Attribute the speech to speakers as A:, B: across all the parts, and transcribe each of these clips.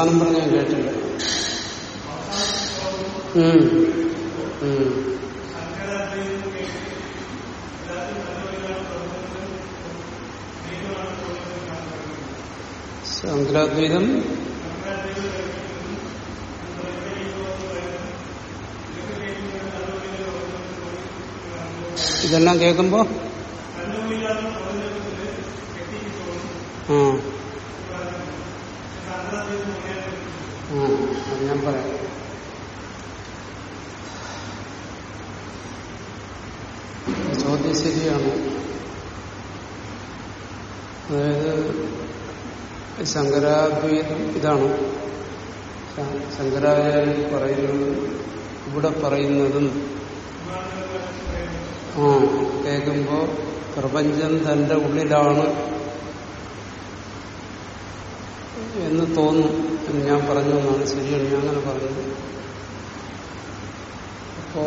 A: അവസാനം പറഞ്ഞ ഞാൻ കേട്ടില്ല. ശങ്കരാദ്വൈതം ഇതെല്ലാം കേൾക്കുമ്പോ ആ ആ അത് ഞാൻ പറയാം ചോദ്യം ശരിയാണ്? അതായത് ശങ്കരാദ്വൈതം ഇതാണ്. ശങ്കരാചാര്യ പറയുന്നത് ഇവിടെ പറയുന്നതും. ആ കേൾക്കുമ്പോ പ്രപഞ്ചം തന്റെ ഉള്ളിലാണ് എന്ന് തോന്നും. ഞാൻ പറഞ്ഞു എന്നാണ് ശരിയാണ് ഞാൻ അങ്ങനെ പറഞ്ഞത് അപ്പോ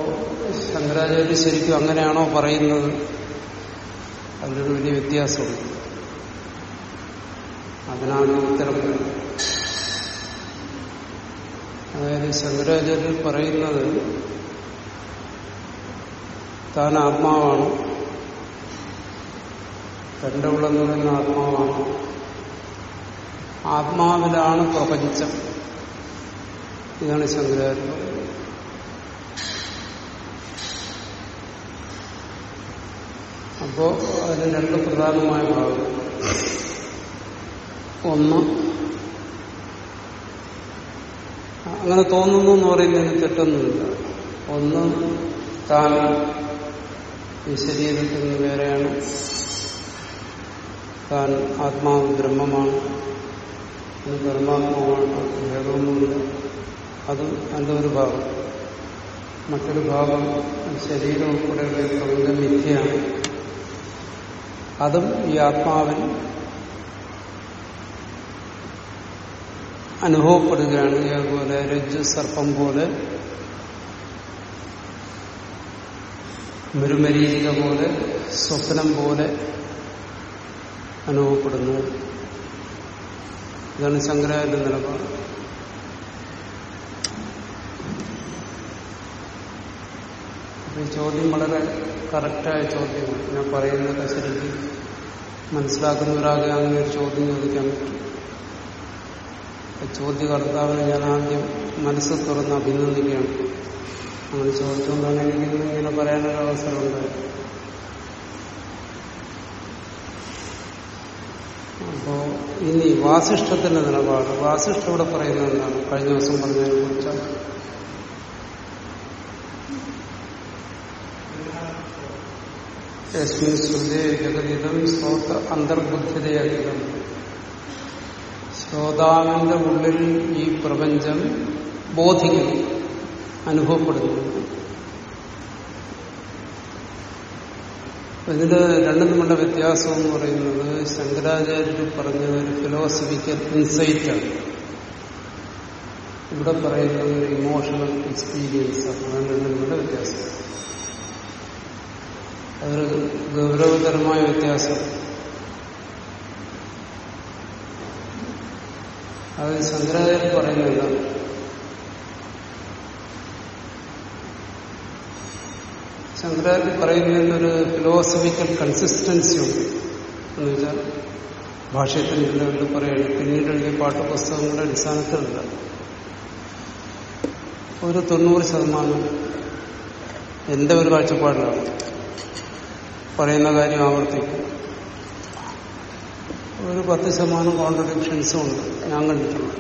A: ശങ്കരാചാര്യ ശരിക്കും അങ്ങനെയാണോ പറയുന്നത്? അതിലൊരു വലിയ വ്യത്യാസമുണ്ട്. അതിനാണ് ഉത്തരം അതായത് ശങ്കരാചാര്യർ പറയുന്നത് താൻ ആത്മാവാണ്. തന്റെ ഉള്ളെന്ന് പറയുന്ന ആത്മാവാണ്. ആത്മാവിലാണ് പ്രപഞ്ചം. ഇതാണ് ശങ്കരാചാര്യ പറയുന്നത് അപ്പോ അതിന് രണ്ട് പ്രധാനമായ ഭാഗം ഒന്ന് അങ്ങനെ തോന്നുന്നു എന്ന് പറയുന്നതിന് തെറ്റൊന്നുമില്ല. ഒന്ന് താൻ ഈ ശരീരത്തിൽ നിന്ന് വേറെയാണ്. താൻ ആത്മാവ് ബ്രഹ്മമാണ്. ബ്രഹ്മാത്മാവാണ് ഭേദമൊന്നുമില്ല അത് എന്റെ ഒരു ഭാഗം. മറ്റൊരു ഭാഗം ശരീരം ഉൾപ്പെടെയുള്ള പ്രപഞ്ചം മിഥ്യയാണ്. അതും ഈ ആത്മാവിൽ അനുഭവപ്പെടുകയാണ്. അതുപോലെ രജ്ജു സർപ്പം പോലെ മരുമരീചിക പോലെ സ്വപ്നം പോലെ അനുഭവപ്പെടുന്നു. ഇതാണ് ശങ്കരാചാര്യ നിലപാട്. ചോദ്യം വളരെ കറക്റ്റായ ചോദ്യമാണ് ഞാൻ പറയുന്നത് ശരിക്കും മനസ്സിലാക്കുന്നവരാകെ അങ്ങനെ ഒരു ചോദ്യം ചോദിക്കാൻ പറ്റും. ചോദ്യകർത്താവിനെ ഞാൻ ആദ്യം മനസ്സ് തുറന്ന് അഭിനന്ദിക്കുകയാണ് അങ്ങനെ ചോദിച്ചുകൊണ്ടാണ് എനിക്ക് ഇങ്ങനെ പറയാനൊരു അവസരമുണ്ട്. അപ്പോ ഇനി വാസിഷ്ഠത്തിന്റെ നിലപാട്. വാസിഷ്ഠ ഇവിടെ പറയുന്നത് എന്താണ്? കഴിഞ്ഞ ദിവസം പറഞ്ഞതിനെ കുറിച്ചാണ്. യസ്മിൻ ശ്രുതേ ജഗതിതം ശ്രോത അന്തർബുദ്ധിതയധികം ശ്രോതാവിന്റെ ഉള്ളിൽ ഈ പ്രപഞ്ചം ബോധിക്കുന്നു അനുഭവപ്പെടുന്നു. ഇതിന് രണ്ടും തമ്മിലുള്ള വ്യത്യാസം എന്ന് പറയുന്നത് ശങ്കരാചാര്യർ പറഞ്ഞ ഒരു ഫിലോസഫിക്കൽ ഇൻസൈറ്റാണ് ഇവിടെ പറയുന്നത് ഇമോഷണൽ എക്സ്പീരിയൻസ് ആണ്. രണ്ടും തമ്മിലുള്ള വ്യത്യാസം. അതൊരു ഗൗരവതരമായ വ്യത്യാസം. അത് ശങ്കരാചാര്യർ പറയുന്നുണ്ട്. എന്താണ് ശങ്കരാചാര്യ പറയുന്നതിന് ഒരു ഫിലോസഫിക്കൽ കൺസിസ്റ്റൻസി ഉണ്ട്. എന്ന് വെച്ചാൽ ഭാഷയത്തിൽ ലെവലിൽ പറയുന്നത് പിന്നീട് എഴുതിയ പാഠപുസ്തകങ്ങളുടെ അടിസ്ഥാനത്തിലുണ്ട്. ഒരു തൊണ്ണൂറ് ശതമാനം എന്റെ ഒരു കാഴ്ചപ്പാടിലാണ്. പറയുന്ന കാര്യം ആവർത്തിക്കും. ഒരു പത്ത് ശതമാനം കോൺട്രഡിക്ഷൻസും ഉണ്ട്. ഞാൻ കണ്ടിട്ടുണ്ട്.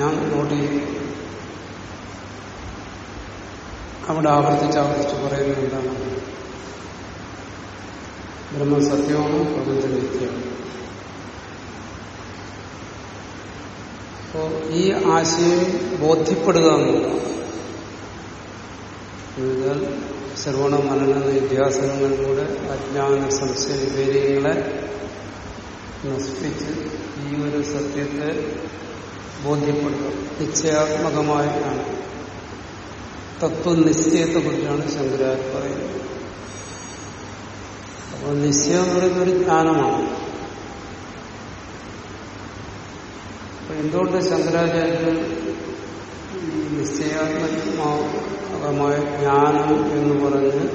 A: ഞാൻ നോട്ട് ചെയ്യും. അവിടെ ആവർത്തിച്ച് ആവർത്തിച്ച് പറയുന്നത് എന്താണ്? ബ്രഹ്മം സത്യമാണ് പ്രപഞ്ചം അപ്പോ ഈ ആശയം ബോധ്യപ്പെടുക എന്നുവെച്ചാൽ ശ്രവണ മനന ഇതിഹാസങ്ങളിലൂടെ അജ്ഞാന സംശയ വിവേകങ്ങളെ നശിപ്പിച്ച് ഈ ഒരു സത്യത്തെ ബോധ്യപ്പെടുക നിശ്ചയാത്മകമായിട്ടാണ്. തത്വനിശ്ചയത്തെക്കുറിച്ചാണ് ശങ്കരാചാര്യ പറയുന്നത്. അപ്പോൾ നിശ്ചയം എന്ന് പറയുന്ന ഒരു ജ്ഞാനമാണ്. എന്തുകൊണ്ട് ശങ്കരാചാര്യർ നിശ്ചയാത്മകമായ ജ്ഞാനം എന്ന് പറഞ്ഞ്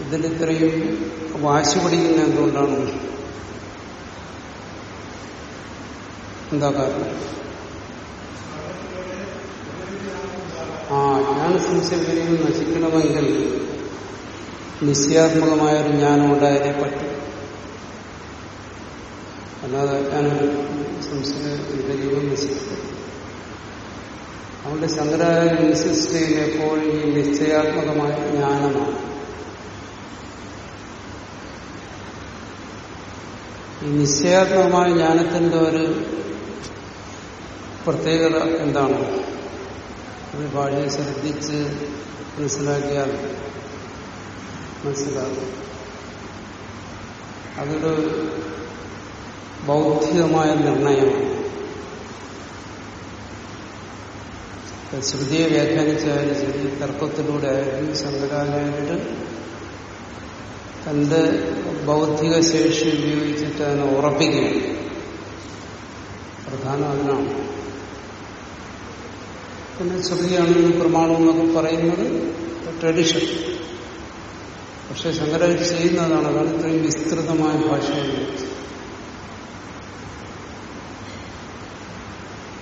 A: ഇതിലിത്രയും വാശി പിടിക്കുന്ന എന്തുകൊണ്ടാണ് എന്താ കാരണം? ആ ജ്ഞാന സംശയം നശിക്കണമെങ്കിൽ നിശ്ചയാത്മകമായ ഒരു ജ്ഞാനം ഉണ്ടായാലേ പറ്റും. അല്ലാതെ ഞാനൊരു സംശയം വിപരീതം നശിക്കും അതുകൊണ്ട് ശങ്കരാചാര്യ ഇൻസിസ്റ്റ് ചെയ്യുന്ന എപ്പോഴും ഈ നിശ്ചയാത്മകമായ ജ്ഞാനമാണ്. ഈ നിശ്ചയാത്മകമായ ജ്ഞാനത്തിന്റെ ഒരു പ്രത്യേകത എന്താണ്? അത് ഭാഷയെ ശ്രദ്ധിച്ച് മനസ്സിലാക്കിയാൽ മനസ്സിലാകും. അതൊരു ബൗദ്ധികമായ നിർണയമാണ്. ശ്രുതിയെ വ്യാഖ്യാനിച്ചാലും ശരി തർക്കത്തിലൂടെ ആയാലും ശങ്കരാചാര്യർ തന്റെ ബൗദ്ധിക ശേഷി ഉപയോഗിച്ചിട്ട് അതിനെ ഉറപ്പിക്കുകയാണ് പ്രധാനം അതിനാണ് പിന്നെ ശ്രുതിയാണ് ഈ പ്രമാണം എന്നൊക്കെ പറയുന്നത് ട്രഡീഷൻ പക്ഷെ ശങ്കരാചാര്യ ചെയ്യുന്നതാണ് അതാണ് ഇത്രയും വിസ്തൃതമായ ഭാഷ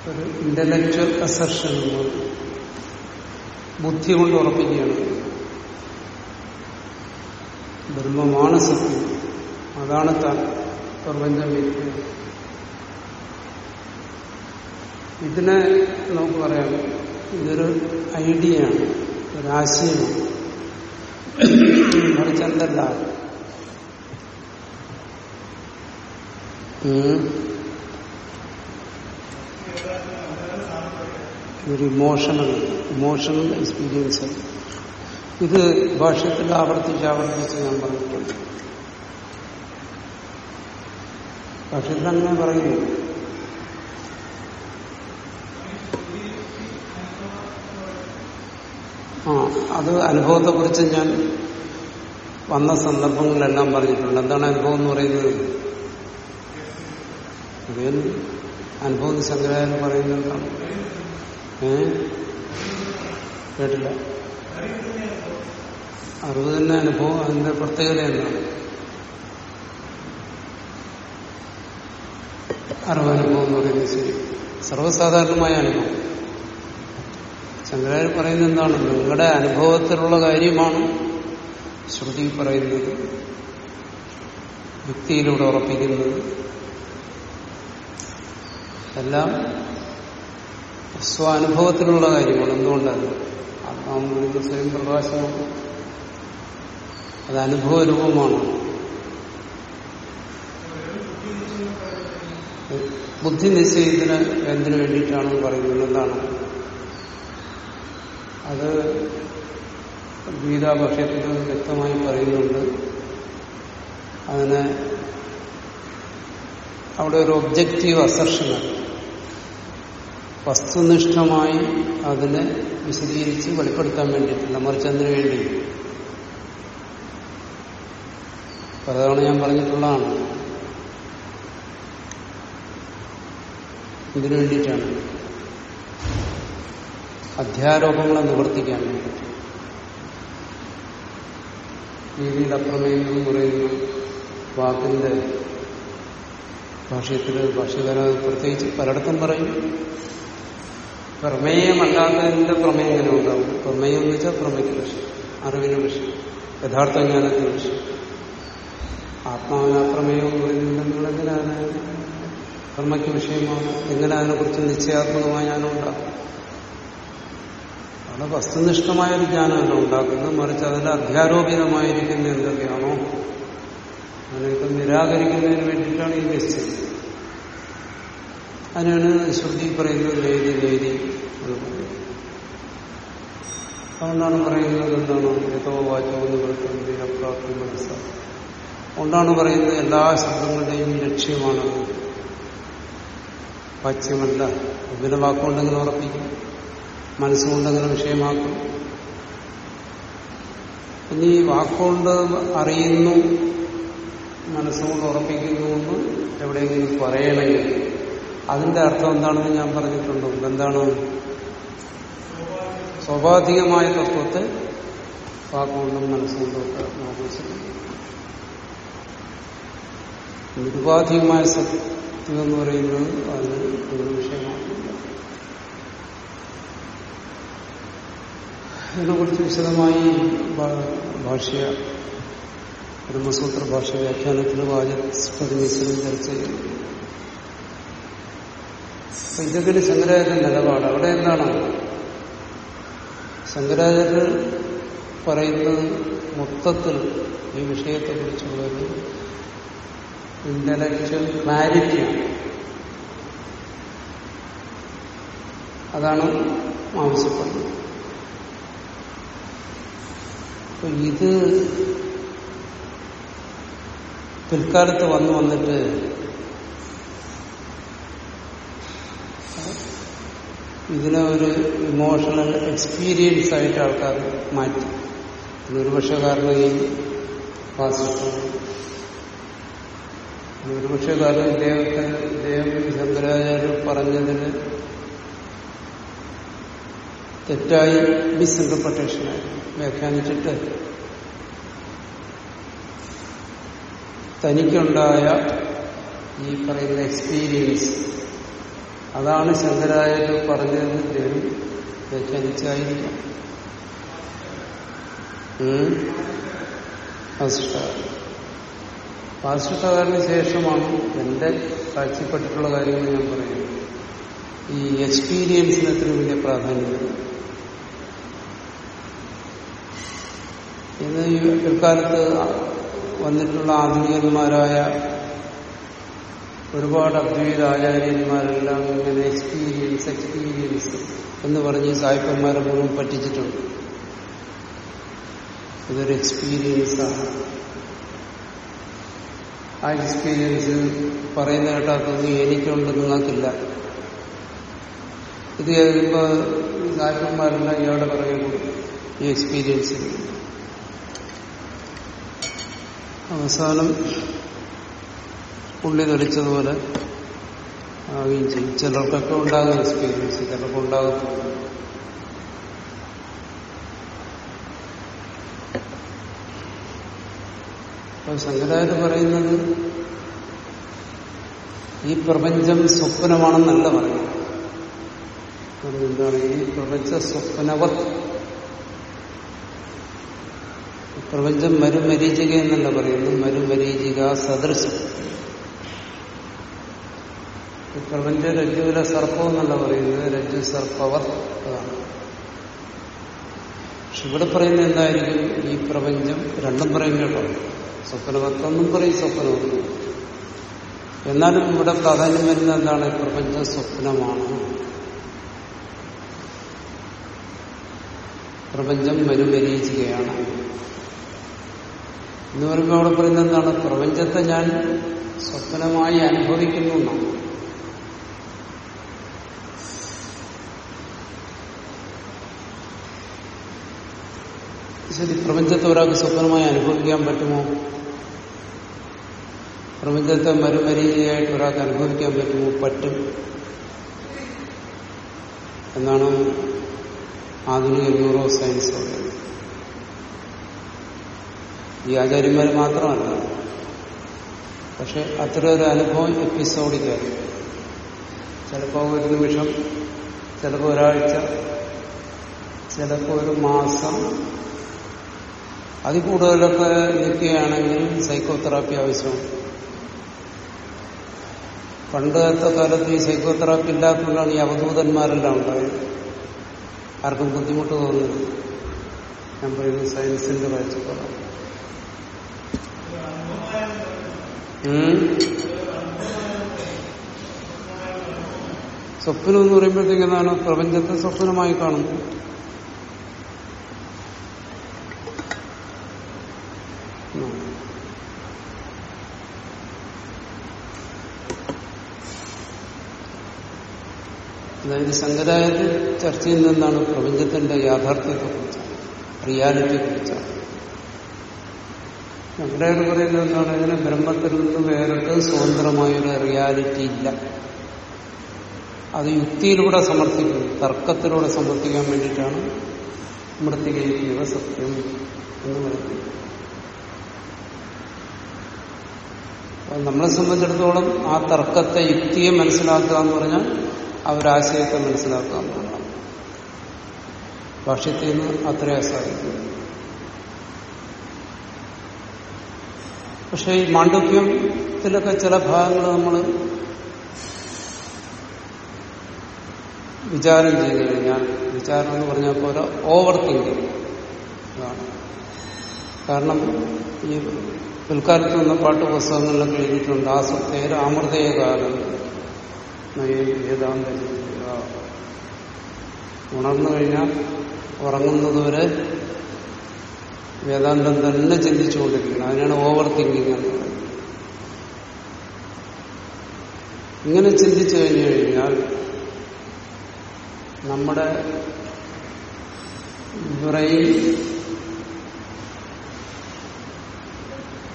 A: ഒരു ഇന്റലക്ച്വൽ അസർഷൻ ബുദ്ധി കൊണ്ട് ഉറപ്പിക്കുകയാണ്. ബ്രഹ്മമാണ് സത്യം. അതാണ് താൻ പ്രപഞ്ചം വ്യക്തി ഇതിനെ നമുക്ക് പറയാം. ഇതൊരു ഐഡിയയാണ് ഒരാശയമാണ് മറിച്ചെന്തല്ല ഒരു ഇമോഷണൽ ഇമോഷണൽ എക്സ്പീരിയൻസ് ഇത് ഭാഷത്തിൽ ആവർത്തിച്ച് ആവർത്തിച്ച് ഞാൻ പറഞ്ഞിട്ടുണ്ട്. ഭാഷ്യത്തിൽ അങ്ങനെ പറയുന്നു. ആ അത് അനുഭവത്തെക്കുറിച്ച് ഞാൻ വന്ന സന്ദർഭങ്ങളെല്ലാം പറഞ്ഞിട്ടുണ്ട്. എന്താണ് അനുഭവം എന്ന് പറയുന്നത്? അനുഭവം ശങ്കരാചാര്യ പറയുന്നത് കേട്ടില്ല? അറിവ് തന്നെ അനുഭവം അതിന്റെ പ്രത്യേകത എന്താണ്? അറിവനുഭവം എന്ന് പറയുന്നത് ശരി. സർവസാധാരണമായ അനുഭവം. ശങ്കരാചാര്യ പറയുന്നത് എന്താണ്? നിങ്ങളുടെ അനുഭവത്തിലുള്ള കാര്യമാണ് ശ്രുതി പറയുന്നത് യുക്തിയിലൂടെ ഉറപ്പിക്കുന്നത്. എല്ലാം സ്വാനുഭവത്തിലുള്ള കാര്യമാണ്. എന്തുകൊണ്ടാണ്? ആത്മാവ് സ്വയം പ്രകാശമാണ്. അത് അനുഭവരൂപമാണ്. ബുദ്ധി നിശ്ചയത്തിന് എന്തിനു വേണ്ടിയിട്ടാണെന്ന് പറയുന്നത്? എന്താണ്? അത് ഗീതാപക്ഷത്തിൽ വ്യക്തമായി പറയുന്നുണ്ട്. അതിന് അവിടെ ഒരു ഒബ്ജക്റ്റീവ് അസർഷനാണ് വസ്തുനിഷ്ഠമായി അതിനെ വിശദീകരിച്ച് വെളിപ്പെടുത്താൻ വേണ്ടിയിട്ടില്ല. മറിച്ച് വേണ്ടി. പലതവണ ഞാൻ പറഞ്ഞിട്ടുള്ളതാണ്. ഇതിനു വേണ്ടിയിട്ടാണ് അധ്യാരോപങ്ങളെ നിവർത്തിക്കാൻ വേണ്ടിയിട്ട്. രീതിയിൽ അപ്രമേയം എന്ന് വാക്കിന്റെ ഭാഷയത്തിൽ ഭാഷ്യകാര പ്രത്യേകിച്ച് പലയിടത്തും പറയും. പ്രമേയമല്ലാത്തതിന്റെ പ്രമേയം എങ്ങനെ ഉണ്ടാവും? പ്രമേയം എന്ന് വെച്ചാൽ പ്രമേയ്ക്ക് വിഷയം അറിവിന് വിഷയം യഥാർത്ഥ ജ്ഞാനത്തിന് വിഷയം. ആത്മാവിന് അപ്രമേയം എന്ന് പറയുന്നത് നിങ്ങൾ എങ്ങനെ അതിനെ കർമ്മയ്ക്ക് വിഷയമാണ്. എങ്ങനെ അതിനെക്കുറിച്ച് നിശ്ചയാത്മകമായ ജ്ഞാനം ഉണ്ടാക്കും? അവിടെ വസ്തുനിഷ്ഠമായ ഒരു ജ്ഞാനമല്ല ഉണ്ടാക്കുന്നത്. മറിച്ച് അതിൽ അധ്യാരോപിതമായിരിക്കുന്ന എന്തൊക്കെയാണോ? അതിനൊക്കെ നിരാകരിക്കുന്നതിന് വേണ്ടിയിട്ടാണ് ഈ നിശ്ചയം. അതിനാണ് ശ്രുതി പറയുന്നത് എന്ന് പറയുന്നത് അതുകൊണ്ടാണ് പറയുന്നത് എന്താണ്? ഏതോ വാചകം എന്ന് മനസ്സാണ് അതുകൊണ്ടാണ് പറയുന്നത് എല്ലാ ശബ്ദങ്ങളുടെയും ലക്ഷ്യമാണ് വാച്യമല്ല ഒന്നിനെ വാക്കുകൊണ്ടെങ്കിലും ഉറപ്പിക്കും. മനസ്സുകൊണ്ടെങ്കിലും വിഷയമാക്കും. ഇനി വാക്കുകൊണ്ട് അറിയുന്നു മനസ്സുകൊണ്ട് ഉറപ്പിക്കുന്നു എവിടെയെങ്കിലും പറയണമെങ്കിൽ അതിന്റെ അർത്ഥം എന്താണെന്ന് ഞാൻ പറഞ്ഞിട്ടുണ്ട്. എന്താണ്? സ്വാഭാവികമായ തത്വത്തെ വാക്കുകൊണ്ടും മനസ്സുകൊണ്ടും ഒക്കെ നമുക്ക് ശ്രമിക്കും നിരുപാധികമായ സത്യം എന്ന് പറയുന്നത് അതിന് ഒരു വിഷയമാണ്. ഇതിനെക്കുറിച്ച് വിശദമായി ഭാഷ്യ ബ്രഹ്മസൂത്ര ഭാഷ വ്യാഖ്യാനത്തിൽ വാചസ്പതി മിശ്രം ചർച്ച ചെയ്യുന്നു അപ്പൊ ഇതൊക്കെ ശങ്കരാചാര്യന്റെ നിലപാട്. അവിടെ എന്താണ്? ശങ്കരാചാര്യർ പറയുന്നത് മൊത്തത്തിൽ ഈ വിഷയത്തെക്കുറിച്ചുള്ള ഒരു ഇന്റലക്ച്വൽ ക്ലാരിറ്റിയാണ് അതാണ് ആവശ്യപ്പെടുന്നത്. ഇത് പിൽക്കാലത്ത് വന്നു വന്നിട്ട് ഇതിനെ ഒരു ഇമോഷണൽ എക്സ്പീരിയൻസ് ആയിട്ട് ആൾക്കാർ മാറ്റി. ഒരുപക്ഷെ കാരണം ഈ വാസിഷ്ടം ഒരുപക്ഷെ കാരണം ഇദ്ദേഹത്തെ ഇദ്ദേഹം ശങ്കരാചാര്യ പറഞ്ഞതിന് തെറ്റായി മിസ്ഇന്റർപ്രിട്ടേഷനായി വ്യാഖ്യാനിച്ചിട്ട് തനിക്കുണ്ടായ ഈ പറയുന്ന എക്സ്പീരിയൻസ് അതാണ് ശങ്കരാചാര്യ പറഞ്ഞതെന്ന് ഇദ്ദേഹം വ്യാഖ്യാനിച്ചായിരിക്കാം. വാസിഷ്ടകാരന് ശേഷമാണ് എന്റെ കാഴ്ചപ്പെട്ടിട്ടുള്ള കാര്യങ്ങൾ ഞാൻ പറയുന്നത്. ഈ എക്സ്പീരിയൻസിന് എത്ര വലിയ പ്രാധാന്യം ഇന്ന് ഈ പിൽക്കാലത്ത് വന്നിട്ടുള്ള ആധുനികന്മാരായ ഒരുപാട് അദ്വൈത ആചാര്യന്മാരെല്ലാം ഇങ്ങനെ എക്സ്പീരിയൻസ് എക്സ്പീരിയൻസ് എന്ന് പറഞ്ഞ് സായിപ്പന്മാരെ മുഴുവൻ പറ്റിച്ചിട്ടുണ്ട്. ഇതൊരു എക്സ്പീരിയൻസാണ് ആ എക്സ്പീരിയൻസ് പറയുന്ന കേട്ടാത്തൊന്നും എനിക്കുണ്ട് നിങ്ങൾക്കില്ല ഇത് കേൾക്കുമ്പോൾ സായിപ്പന്മാരെല്ലാം ഇയാളുടെ പറയുന്നു ഈ എക്സ്പീരിയൻസ് അവസാനം പുള്ളി തെളിച്ചതുപോലെ ആവുകയും ചെയ്യും. ചിലർക്കൊക്കെ ഉണ്ടാകും എക്സ്പീരിയൻസ് ചിലർക്ക് ഉണ്ടാകത്തില്ല. അപ്പൊ ശങ്കരാചാര്യ പറയുന്നത് ഈ പ്രപഞ്ചം സ്വപ്നമാണെന്നല്ല പറയുന്നത്. എന്താണ് ഈ പ്രപഞ്ച സ്വപ്നവത് പ്രപഞ്ചം മരുമരീചിക എന്നല്ല പറയുന്നത്. മരുമരീചിക സദൃശം. ഈ പ്രപഞ്ച രജ്ജുവിലെ സർപ്പം എന്നല്ല പറയുന്നത്. രജ്ജു സർപ്പവർ പക്ഷെ ഇവിടെ പറയുന്നത് എന്തായിരിക്കും? ഈ പ്രപഞ്ചം രണ്ടും പറയും കേട്ടോ. സ്വപ്നവത്തെന്നും പറയും സ്വപ്നവത്വം എന്നാലും ഇവിടെ പ്രാധാന്യം വരുന്ന എന്താണ്? പ്രപഞ്ച സ്വപ്നമാണ്. പ്രപഞ്ചം മരുമരീചികയാണ് എന്ന് പറയുമ്പോൾ അവിടെ പറയുന്നത് എന്താണ്? പ്രപഞ്ചത്തെ ഞാൻ സ്വപ്നമായി അനുഭവിക്കുന്നു എന്നാണ്. ശരി പ്രപഞ്ചത്തെ ഒരാൾക്ക് സ്വപ്നമായി അനുഭവിക്കാൻ പറ്റുമോ? പ്രപഞ്ചത്തെ മരുമരീതിയായിട്ട് ഒരാൾക്ക് അനുഭവിക്കാൻ പറ്റുമോ? പറ്റും. എന്നാണ് ആധുനിക ന്യൂറോ സയൻസ് ഈ ആചാര്യന്മാർ മാത്രമല്ല. പക്ഷെ അത്ര ഒരു അനുഭവം എപ്പിസോഡിക്കായി ചിലപ്പോൾ ഒരു നിമിഷം ചിലപ്പോൾ ഒരാഴ്ച ചിലപ്പോൾ ഒരു മാസം അതിൽ കൂടുതലൊക്കെ നിൽക്കുകയാണെങ്കിൽ സൈക്കോതെറാപ്പി ആവശ്യമാണ് പണ്ടത്തെ കാലത്ത് ഈ സൈക്കോതെറാപ്പി ഇല്ലാത്തതുകൊണ്ടാണ് ഈ അവധൂതന്മാരെല്ലാം ഉണ്ടായത്. ആർക്കും ബുദ്ധിമുട്ട് തോന്നുന്നു ഞാൻ പറയുന്നത് സയൻസിന്റെ കാഴ്ചപ്പാടാണ്. സ്വപ്നം എന്ന് പറയുമ്പോഴത്തേക്ക് എന്താണ്? പ്രപഞ്ചത്തെ സ്വപ്നമായി കാണുന്നു. അതായത് ശങ്കരായത് ചർച്ച ചെയ്യുന്നത് എന്താണ് പ്രപഞ്ചത്തിന്റെ യാഥാർത്ഥ്യത്തെക്കുറിച്ചാണ് റിയാലിറ്റിയെക്കുറിച്ചാണ് ശങ്കരായത് പറയുന്നത് എന്താണ്? ഇതിന് ബ്രഹ്മത്തിൽ നിന്ന് വേറിട്ട് സ്വതന്ത്രമായൊരു റിയാലിറ്റി ഇല്ല. അത് യുക്തിയിലൂടെ സമർത്ഥിക്കുന്നു തർക്കത്തിലൂടെ സമർത്ഥിക്കാൻ വേണ്ടിയിട്ടാണ് മൃത്തികൈവ സത്യം എന്ന് പറയുന്നത്. നമ്മളെ സംബന്ധിച്ചിടത്തോളം ആ തർക്കത്തെ യുക്തിയെ മനസ്സിലാക്കുക എന്ന് പറഞ്ഞാൽ ആ ഒരു ആശയത്തെ മനസ്സിലാക്കുക എന്നുള്ളതാണ് ഭാഷ്യത്തിൽ നിന്ന് അത്രയും സാധിക്കും പക്ഷെ ഈ മാണ്ഡവ്യത്തിലൊക്കെ ചില ഭാഗങ്ങൾ നമ്മൾ വിചാരം ചെയ്തു കഴിഞ്ഞാൽ വിചാരം എന്ന് പറഞ്ഞാൽ പോലെ ഓവർ തിങ്കിങ് കാരണം ഈ പിൽക്കാലത്ത് വന്ന പാട്ട് പുസ്തകങ്ങളിലൊക്കെ എഴുതിയിട്ടുണ്ട് ആ സത്തേര കാലം വേദാന്ത ഉണർന്നു കഴിഞ്ഞാൽ ഉറങ്ങുന്നതുവരെ വേദാന്തം തന്നെ ചിന്തിച്ചുകൊണ്ടിരിക്കണം. അതിനാണ് ഓവർ തിങ്കിങ് എന്ന് പറയുന്നത്. ഇങ്ങനെ ചിന്തിച്ചു കഴിഞ്ഞു കഴിഞ്ഞാൽ നമ്മുടെ ബ്രെയിൻ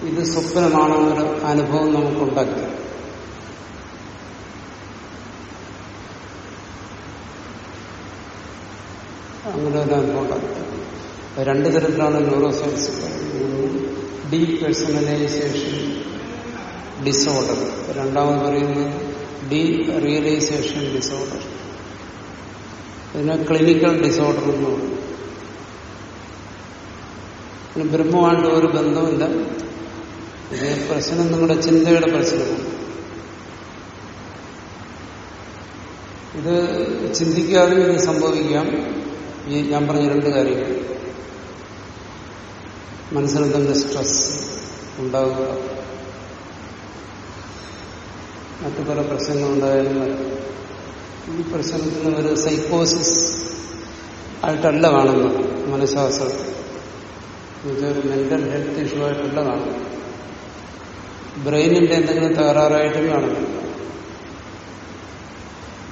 A: ഇത് സ്വപ്നമാണെന്നൊരു അനുഭവം നമുക്കുണ്ടാക്കി. അങ്ങനെ ഒരു അനുഭവം ഉണ്ടാക്കി രണ്ട് തരത്തിലാണ് neuroscience depersonalisation disorder രണ്ടാമത് പറയുന്നത് ഡീ റിയലൈസേഷൻ ഡിസോർഡർ ഇതിനെ ക്ലിനിക്കൽ ഡിസോർഡർ എന്ന് ഇതിന് ബ്രഹ്മമായിട്ട് ഒരു ബന്ധമില്ല ഇതേ പ്രശ്നം നിങ്ങളുടെ ചിന്തയുടെ പ്രശ്നമാണ്. ഇത് ചിന്തിക്കാതെ ഇത് സംഭവിക്കാം. ഈ ഞാൻ പറഞ്ഞ രണ്ട് കാര്യങ്ങൾ. മനസ്സിലെന്തെങ്കിലും സ്ട്രെസ് ഉണ്ടാവുക? മറ്റു പല പ്രശ്നങ്ങളുണ്ടായാലും ഈ പ്രശ്നത്തിന് ഒരു സൈക്കോസിസ് ആയിട്ടല്ല കാണുന്നത് മനഃശാസ്ത്രം. എന്നുവെച്ചാൽ മെന്റൽ ഹെൽത്ത് ഇഷ്യൂ ആയിട്ടല്ല കാണുന്നത്. ബ്രെയിനിന്റെ എന്തെങ്കിലും തകരാറായിട്ടും കാണുന്നില്ല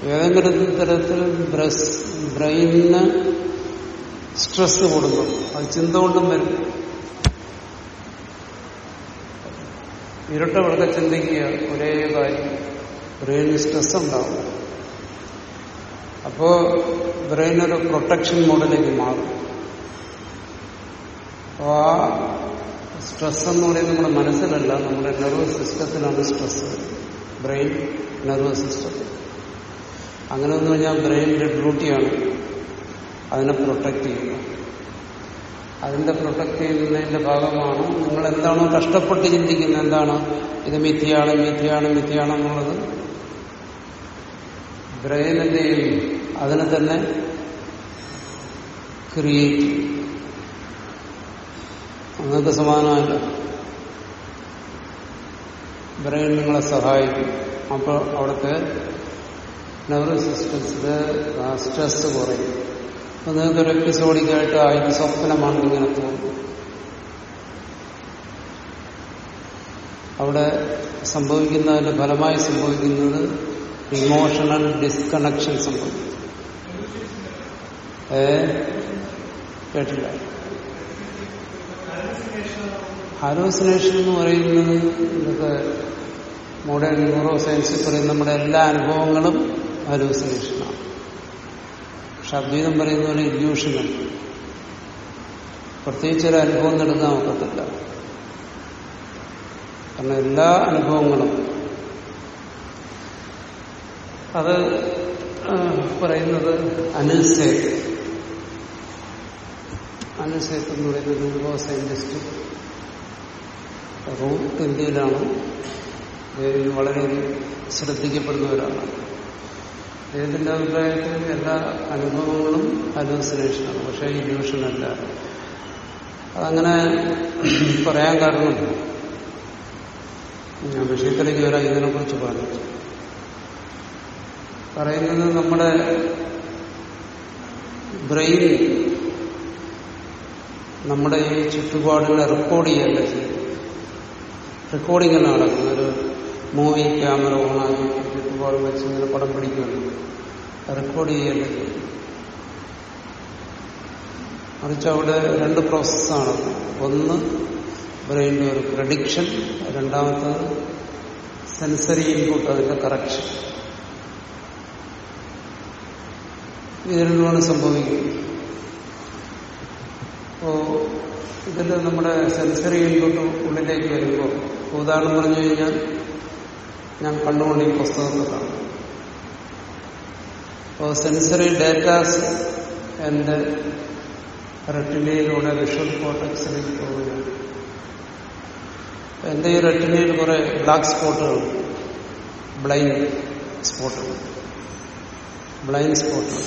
A: ഏതെങ്കിലും തരത്തിൽ ബ്രെയിനിന് സ്ട്രെസ് കൊടുക്കും അത് ചിന്ത കൊണ്ടും വരും. ഇരട്ട വളരെ ചിന്തിക്കുക ഒരേ കാര്യം. ബ്രെയിനിന് സ്ട്രെസ് ഉണ്ടാവും. അപ്പോ ബ്രെയിൻ ഒരു പ്രൊട്ടക്ഷൻ മോഡിലേക്ക് മാറും. അപ്പോൾ ആ സ്ട്രെസ് എന്ന് പറയുന്നത് നമ്മുടെ മനസ്സിലല്ല നമ്മുടെ നെർവസ് സിസ്റ്റത്തിലാണ് സ്ട്രെസ്. ബ്രെയിൻ നെർവസ് സിസ്റ്റത്തിൽ അങ്ങനെ വന്നു കഴിഞ്ഞാൽ ബ്രെയിനിന്റെ ഡ്യൂട്ടിയാണ് അതിനെ പ്രൊട്ടക്ട് ചെയ്യുക അതിന്റെ പ്രൊട്ടക്ട് ചെയ്യുന്നതിന്റെ ഭാഗമാണ് നിങ്ങൾ എന്താണോ കഷ്ടപ്പെട്ട് ചിന്തിക്കുന്നത്. എന്താണ്? ഇത് മിഥ്യയാണ് മിഥ്യയാണ് മിഥ്യയാണ് എന്നുള്ളത്. ബ്രെയിൻ അതിനെ തന്നെ ക്രിയേറ്റ് നിങ്ങൾക്ക് സമാനമല്ല. ബ്രെയിൻ നിങ്ങളെ സഹായിക്കും. അപ്പോൾ അവിടുത്തെ നെർവസ് സിസ്റ്റംസിൽ സ്ട്രെസ് കുറയും അപ്പൊ നിങ്ങൾക്കൊരു എപ്പിസോഡിക്കായിട്ട് ആയിട്ട് സ്വപ്നമാണ് ഇങ്ങനെ തോന്നും. അവിടെ സംഭവിക്കുന്നതിന്റെ ഫലമായി സംഭവിക്കുന്നത് ഇമോഷണൽ ഡിസ്കണക്ഷൻ സംഭവിക്കും ഏ? കേട്ടില്ല. ഹാലോസിനേഷൻ എന്ന് പറയുന്നത് ഇതൊക്കെ മോഡേൺ ന്യൂറോ സയൻസിൽ പറയും നമ്മുടെ എല്ലാ അനുഭവങ്ങളും ഹാലോസിനേഷനാണ് പക്ഷെ അദ്വൈതം പറയുന്ന പോലെ ഇല്യൂഷനാണ് പ്രത്യേകിച്ചൊരു അനുഭവം നടക്കാൻ ഒക്കത്തില്ല കാരണം എല്ലാ അനുഭവങ്ങളും അത് പറയുന്നത് അനുസേത്ത് അനുസേത്ത് എന്ന് പറയുന്നത് അനുഭവ സയന്റിസ്റ്റ് റൂട്ട് ഇന്ത്യയിലാണ്. വളരെയധികം വളരെ ശ്രദ്ധിക്കപ്പെടുന്നവരാണ് അദ്ദേഹത്തിന്റെ അഭിപ്രായത്തിൽ എല്ലാ അനുഭവങ്ങളും ഹലൂസിനേഷനാണ് പക്ഷേ ഇല്യൂഷനല്ല. അതങ്ങനെ പറയാൻ കാരണം ഞാൻ വിഷയത്തിലേക്ക് വരാം ഇതിനെ കുറിച്ച് പറഞ്ഞു പറയുന്നത് നമ്മുടെ ബ്രെയിൻ നമ്മുടെ ഈ ചുറ്റുപാടുകളെ റെക്കോർഡ് ചെയ്യല്ല ചെയ്യും. റെക്കോർഡിംഗ് നടക്കുന്നത് ഒരു മൂവി ക്യാമറ ഓണാക്കി ചുറ്റുപാട് വെച്ച് ഇങ്ങനെ പടം പിടിക്കുകയാണ് റെക്കോർഡ് ചെയ്യേണ്ടത്. ചെയ്യും മറിച്ച് അവിടെ രണ്ട് പ്രോസസ്സാണ് ഒന്ന് ബ്രെയിനിന്റെ ഒരു പ്രഡിക്ഷൻ രണ്ടാമത്തത് സെൻസറി ഇൻപുട്ട് അതിന്റെ കറക്ഷൻ ഇത് രണ്ടുമാണ് സംഭവിക്കുന്നത്. അപ്പോ ഇതിൽ നമ്മുടെ സെൻസറി ഇൻപുട്ട് ഉള്ളിലേക്ക് വരുമ്പോൾ ഉദാഹരണം പറഞ്ഞു കഴിഞ്ഞാൽ ഞാൻ കണ്ടുകൊണ്ട് ഈ പുസ്തകത്തെ കാണും. അപ്പോൾ സെൻസറി ഡേറ്റാസ് എന്റെ റെറ്റിനയിലൂടെ വിഷ്വൽ കോട്ടക്സിലേക്ക് പോവുകയാണ്. എന്റെ ഈ റെറ്റിനയിൽ കുറെ ബ്ലാക്ക് സ്പോട്ടുകൾ ബ്ലൈൻഡ് സ്പോട്ടുകൾ ബ്ലൈൻഡ് സ്പോട്ടുകൾ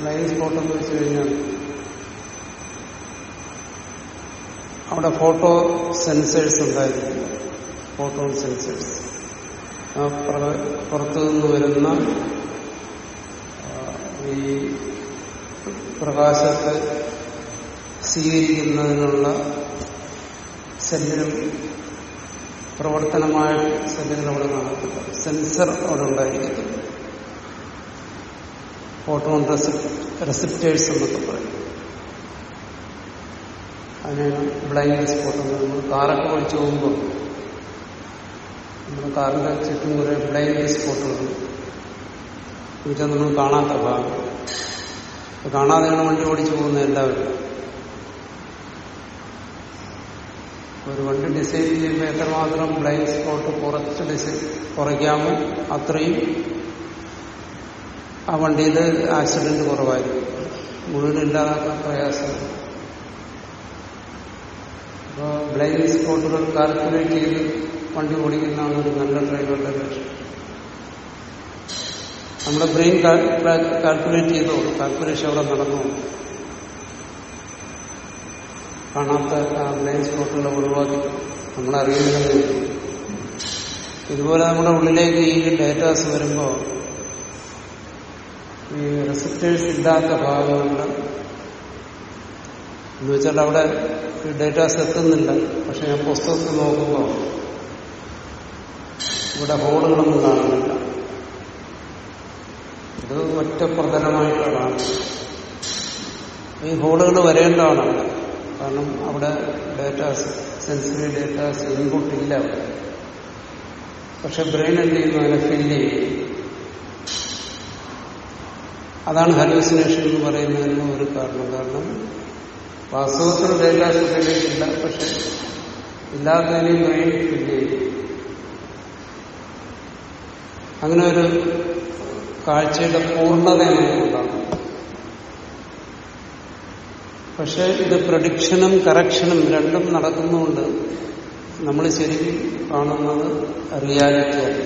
A: ബ്ലൈൻഡ് സ്പോട്ടെന്ന് വെച്ച് കഴിഞ്ഞാൽ അവിടെ ഫോട്ടോ സെൻസേഴ്സ് ഉണ്ടായിരിക്കും. ഫോട്ടോ സെൻസേഴ്സ് ആ പുറത്തു നിന്ന് വരുന്ന ഈ പ്രകാശത്തെ സ്വീകരിക്കുന്നതിനുള്ള സെല്ലിനും പ്രവർത്തനമായ ശരീരം അവിടെ നടക്കില്ല സെൻസർ അവിടെ ഉണ്ടായിരിക്കുന്നു ഫോട്ടോൺ റെസിപ്റ്റേഴ്സ് എന്നൊക്കെ പറയും. അതിനാണ് ബ്ലൈൻഡ് സ്പോട്ട് നമ്മൾ കാറൊക്കെ വിളിച്ചു പോകുമ്പോൾ നമ്മൾ കാറിന്റെ ചുറ്റും കുറെ ബ്ലൈൻഡ് സ്പോട്ടുകൾ എന്നുവെച്ചാൽ നമ്മൾ കാണാത്ത ഭാഗം. കാണാതെയാണ് വണ്ടി ഓടിച്ചു പോകുന്നത് എല്ലാവരും ഒരു വണ്ടി ഡിസൈൻ ചെയ്യുമ്പോൾ എത്രമാത്രം ബ്ലൈൻഡ് സ്പോട്ട് കുറച്ച് ഡിസൈൻ കുറയ്ക്കാമോ? അത്രയും ആ വണ്ടിയിൽ ആക്സിഡന്റ് കുറവായിരിക്കും. മുഴുവൻ ഇല്ലാതാക്കാൻ പ്രയാസം അപ്പോൾ ബ്ലൈൻഡ് സ്പോട്ടുകൾ കാൽക്കുലേറ്റ് ചെയ്ത് വണ്ടി ഓടിക്കുന്നതാണ് ഒരു നല്ല ഡ്രൈവറുടെ ലക്ഷ്യം നമ്മുടെ ബ്രെയിൻ കാൽക്കുലേറ്റ് ചെയ്തോ കാൽക്കുലേഷൻ അവിടെ നടന്നു കാണാത്ത ബ്ലൈൻഡ് സ്പോട്ടുകളെ ഒഴിവാക്കി നമ്മളറിയുന്നത് ഇതുപോലെ നമ്മുടെ ഉള്ളിലേക്ക് ഈ ഡേറ്റാസ് വരുമ്പോൾ ഈ റിസപ്റ്റേഴ്സ് ഇല്ലാത്ത ഭാഗങ്ങളിൽ എന്ന് വെച്ചാൽ അവിടെ ഡേറ്റാസ് എത്തുന്നില്ല പക്ഷെ ഞാൻ പുസ്തകത്തിൽ നോക്കുമ്പോൾ ഇവിടെ ഹോളുകളൊന്നും കാണുന്നില്ല. ഇത് ഒറ്റ പ്രതലമായിട്ടാണ്. ഈ ഹോളുകൾ വരേണ്ടതാണ് കാരണം അവിടെ ഡേറ്റാസ് സെൻസറി ഡേറ്റാസ് ഇൻപുട്ട് ഇല്ല പക്ഷെ ബ്രെയിൻ എന്ത് ചെയ്യുന്നു? അതിനെ ഫില്ല് ചെയ്യും അതാണ് ഹലൂസിനേഷൻ എന്ന് പറയുന്നതിന് ഒരു കാരണം. കാരണം വാസ്തവത്തിൽ ഡേറ്റാസ് ഉള്ളിലേക്കില്ല പക്ഷെ ഇല്ലാത്തതിനെയും ബ്രെയിൻ ഫില്ല് ചെയ്തു അങ്ങനെ ഒരു കാഴ്ചയുടെ പൂർണത നമുക്കുണ്ടാകും പക്ഷെ ഇത് പ്രഡിക്ഷനും കറക്ഷനും രണ്ടും നടക്കുന്നുണ്ട് നമ്മൾ ശരിക്കും കാണുന്നത് റിയാലിറ്റി അല്ല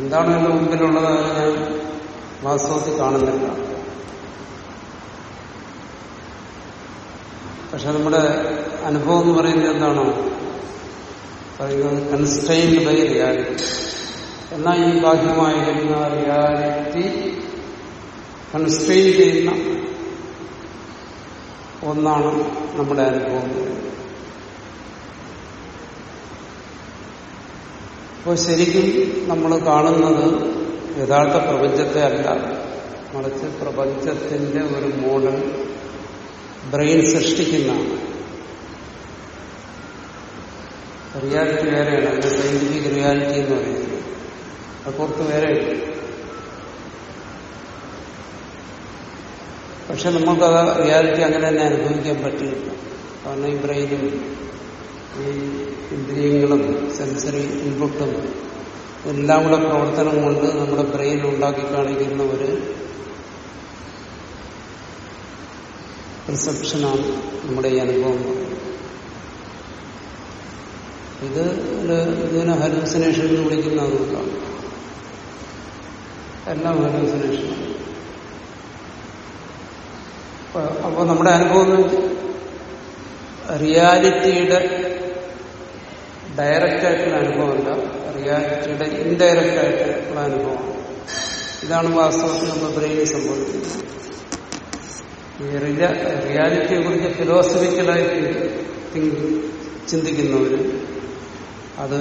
A: എന്താണ് എന്റെ മുമ്പിലുള്ളത് ഞാൻ വാസ്തവത്തിൽ കാണുന്നില്ല. പക്ഷെ നമ്മുടെ അനുഭവം എന്ന് പറയുന്നത് എന്താണോ? കൺസ്റ്റൈൻഡ് ബൈ റിയാലിറ്റി എന്നാൽ ഈ ബാഹ്യമായിരിക്കുന്ന റിയാലിറ്റി കൺസ്ട്രെയിൻ ചെയ്യുന്ന ഒന്നാണ് നമ്മുടെ അനുഭവം. അപ്പോൾ ശരിക്കും നമ്മൾ കാണുന്നത് യഥാർത്ഥ പ്രപഞ്ചത്തെ അല്ല. മറിച്ച് പ്രപഞ്ചത്തിന്റെ ഒരു മോഡൽ ബ്രെയിൻ സൃഷ്ടിക്കുന്നതാണ് റിയാലിറ്റി വേറെയാണ്. അതിന്റെ സയന്റിഫിക് റിയാലിറ്റി എന്ന് പറയുന്നത്. അത് പുറത്ത് വേറെയുണ്ട് പക്ഷെ നമുക്കത് റിയാലിറ്റി അങ്ങനെ തന്നെ അനുഭവിക്കാൻ പറ്റില്ല കാരണം ഈ ബ്രെയിനും ഈ ഇന്ദ്രിയങ്ങളും സെൻസറി ഇൻപുട്ടും എല്ലാം കൂടെ പ്രവർത്തനം കൊണ്ട് നമ്മുടെ ബ്രെയിൻ ഉണ്ടാക്കി കാണിക്കുന്ന ഒരു റിസപ്ഷനാണ് നമ്മുടെ ഈ അനുഭവം. ഇത് ഇതിനെ ഹലൂസിനേഷൻ എന്ന് വിളിക്കുന്ന അതുകൊണ്ടാണ് എല്ലാം ഹലൂസിനേഷനാണ് അപ്പോൾ നമ്മുടെ അനുഭവം റിയാലിറ്റിയുടെ ഡയറക്റ്റ് ആയിട്ടുള്ള അനുഭവമല്ല റിയാലിറ്റിയുടെ ഇൻഡയറക്റ്റ് ആയിട്ടുള്ള അനുഭവമാണ്. ഇതാണ് വാസ്തവത്തിൽ നമ്മുടെ ബ്രെയിനിൽ സംഭവിക്കുന്നത്. ഈ റിയാലിറ്റിയെ കുറിച്ച് ഫിലോസഫിക്കലായിട്ട് ചിന്തിക്കുന്നവര് അത്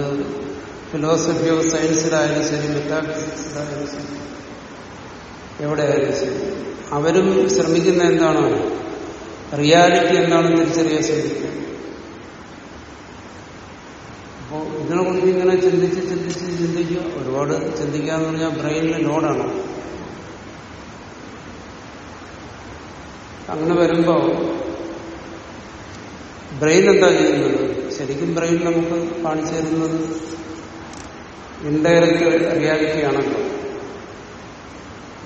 A: ഫിലോസഫിയോ സയൻസിലായാലും ശരി മെറ്റാഫിസിക്സിലായാലും ശരി എവിടെയായാലും ശരി അവരും ശ്രമിക്കുന്ന എന്താണ്? റിയാലിറ്റി എന്താണെന്ന് തിരിച്ചറിയാൻ ശ്രമിക്കുക അപ്പോൾ ഇതിനെക്കുറിച്ച് ഇങ്ങനെ ചിന്തിച്ച് ചിന്തിച്ച് ചിന്തിക്കുക ഒരുപാട് ചിന്തിക്കാന്ന് പറഞ്ഞാൽ ബ്രെയിനിന് ലോഡാണ്. അങ്ങനെ വരുമ്പോൾ ബ്രെയിൻ എന്താ ചെയ്യുന്നത്? ശരിക്കും ബ്രെയിൻ നമുക്ക് കാണിച്ചു തരുന്നത് ഇൻഡയറക്റ്റ് റിയാലിറ്റി ആണല്ലോ.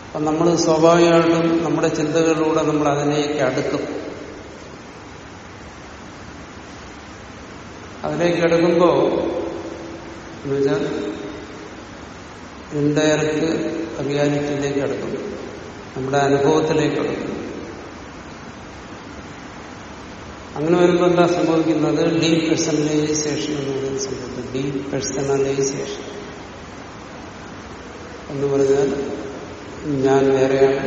A: അപ്പം നമ്മൾ സ്വാഭാവികമായിട്ടും നമ്മുടെ ചിന്തകളിലൂടെ നമ്മൾ അതിലേക്ക് അടുക്കും. അതിലേക്ക് അടുക്കുമ്പോൾ എന്നുവെച്ചാൽ ഇൻഡയറക്റ്റ് റിയാലിറ്റിയിലേക്ക് അടുക്കും. നമ്മുടെ അനുഭവത്തിലേക്ക് അടുക്കും. അങ്ങനെ വരുമ്പോൾ എന്താ സംഭവിക്കുന്നത്? ഡീ പേഴ്സണലൈസേഷൻ എന്ന് പറയുന്നത് സംഭവിക്കും ഡീ പേഴ്സണലൈസേഷൻ എന്ന് പറഞ്ഞാൽ ഞാൻ വേറെയാണ്.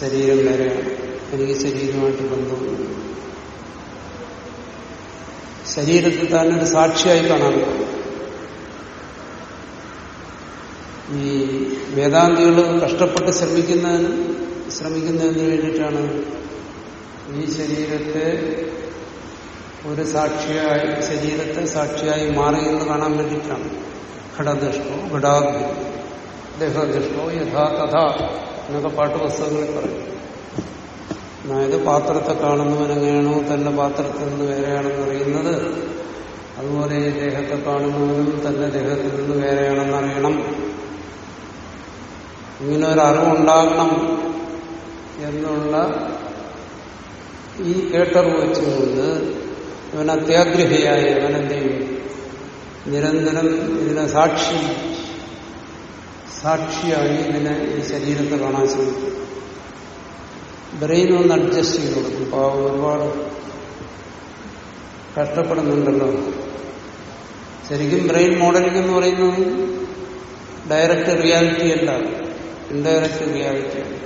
A: ശരീരം വേറെയാണ്. എനിക്ക് ശരീരമായിട്ട് ബന്ധമുണ്ട് ശരീരത്തിൽ തന്നെ ഒരു സാക്ഷിയായി കാണാൻ ഈ വേദാന്തികൾ കഷ്ടപ്പെട്ട് ശ്രമിക്കുന്നതിന് ശ്രമിക്കുന്നതിന് വേണ്ടിയിട്ടാണ് ഈ ശരീരത്തെ ഒരു സാക്ഷിയായി ശരീരത്തെ സാക്ഷിയായി മാറി എന്ന് കാണാൻ വേണ്ടിയിട്ടാണ്. ഘടദൃഷ്ടോ ഘടാഗ്നി. ദേഹദൃഷ്ടോ യഥാ തഥാ എന്നൊക്കെ പാട്ടുപുസ്തകങ്ങളിൽ പറയും. അതായത് പാത്രത്തെ കാണുന്നവനെങ്ങനെയാണോ തന്റെ പാത്രത്തിൽ നിന്ന് വേറെയാണെന്ന് അറിയുന്നത് അതുപോലെ ഈ ദേഹത്തെ കാണുന്നവനും തന്റെ ദേഹത്തിൽ നിന്ന് വേറെയാണെന്ന് അറിയണം. ഇങ്ങനെ ഒരു അറിവുണ്ടാകണം എന്നുള്ള ഈ കേട്ടറിവ് വെച്ചുകൊണ്ട് ഇവൻ അത്യാഗ്രഹിയായ അവൻ എന്ത് ചെയ്യും? നിരന്തരം ഇതിനെ സാക്ഷി സാക്ഷിയായി ഇതിനെ ഈ ശരീരത്തെ കാണാൻ ശ്രമിക്കും. ബ്രെയിൻ ഒന്ന് അഡ്ജസ്റ്റ് ചെയ്ത് കൊടുക്കും. പാവം ഒരുപാട് കഷ്ടപ്പെടുന്നുണ്ടല്ലോ. ശരിക്കും ബ്രെയിൻ മോഡലിംഗ് എന്ന് പറയുന്നത് ഡയറക്റ്റ് റിയാലിറ്റി അല്ല ഇൻഡയറക്റ്റ് റിയാലിറ്റിയാണ്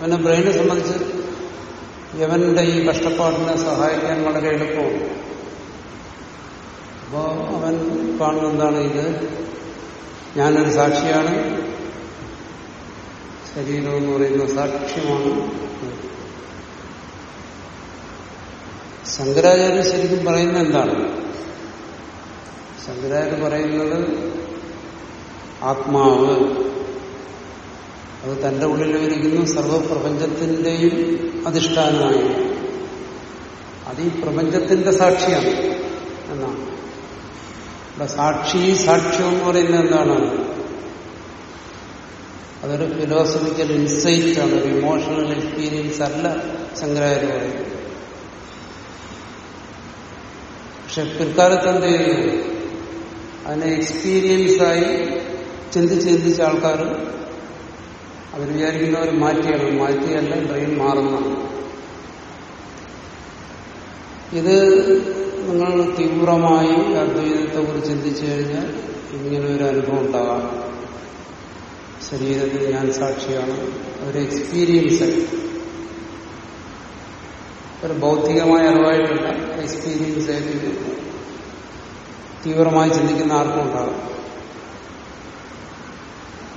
A: അവനെ ബ്രെയിനെ സംബന്ധിച്ച് യവന്റെ ഈ കഷ്ടപ്പാടിനെ സഹായിക്കാൻ വളരെ എളുപ്പമാണ് അപ്പോ അവൻ കാണുന്ന എന്താണ്? ഇത് ഞാനൊരു സാക്ഷിയാണ്. ശരീരം എന്ന് പറയുന്ന സാക്ഷ്യമാണ് ശങ്കരാചാര്യ ശരിക്കും പറയുന്നത് എന്താണ്? ശങ്കരാചാര്യ പറയുന്നത് ആത്മാവ്. അത് തന്റെ ഉള്ളിലിരിക്കുന്നു സർവപ്രപഞ്ചത്തിന്റെയും അധിഷ്ഠാനമായി. അത് ഈ പ്രപഞ്ചത്തിന്റെ സാക്ഷിയാണ് എന്നാണ്. ഇവിടെ സാക്ഷി സാക്ഷ്യം എന്ന് പറയുന്നത് എന്താണ്? അതൊരു ഫിലോസഫിക്കൽ ഇൻസൈറ്റ് ആണ്. ഒരു ഇമോഷണൽ എക്സ്പീരിയൻസ് അല്ല ശങ്കരാചാര്യ പറയുന്നത്. പക്ഷെ പിൽക്കാലത്ത് എന്ത് ചെയ്യുന്നു അതിനെ എക്സ്പീരിയൻസായി ചിന്തിച്ച് ചിന്തിച്ച ആൾക്കാർ അവർ വിചാരിക്കുന്നവർ മാറ്റിയാണ്. മാറ്റിയല്ല ബ്രെയിൻ മാറുന്നതാണ്. ഇത് നിങ്ങൾ തീവ്രമായി അദ്വൈതത്തെ കുറിച്ച് ചിന്തിച്ചു കഴിഞ്ഞാൽ ഇങ്ങനെ ഒരു അനുഭവം ഉണ്ടാകാം. ശരീരത്തിൽ ഞാൻ സാക്ഷിയാണ്. ഒരു എക്സ്പീരിയൻസ് ഒരു ഭൗതികമായ അറിവായിട്ടുള്ള എക്സ്പീരിയൻസ് ആയിട്ട് തീവ്രമായി ചിന്തിക്കുന്ന ആർക്കും ഉണ്ടാകും.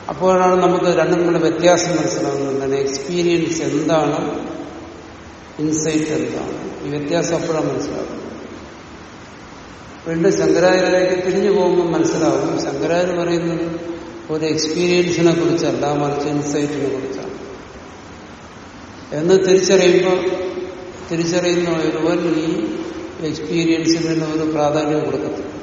A: അപ്പോഴാണ് നമുക്ക് രണ്ടും കൂടെ വ്യത്യാസം മനസ്സിലാകുന്നത് എക്സ്പീരിയൻസ് എന്താണ്? ഇൻസൈറ്റ് എന്താണ്? ഈ വ്യത്യാസം അപ്പോഴാണ് മനസ്സിലാകുന്നത്. വീണ്ടും ശങ്കരാചാര്യയിലേക്ക് തിരിഞ്ഞു പോകുമ്പോൾ മനസ്സിലാവും. ശങ്കരാചാര്യ പറയുന്നത് ഒരു എക്സ്പീരിയൻസിനെ കുറിച്ചല്ല മറിച്ച് ഇൻസൈറ്റിനെ കുറിച്ചാണ്. എന്ന് തിരിച്ചറിയുമ്പോൾ തിരിച്ചറിയുന്ന ഒരുവൻ ഈ എക്സ്പീരിയൻസിന് ഒരു പ്രാധാന്യം കൊടുക്കത്തില്ല.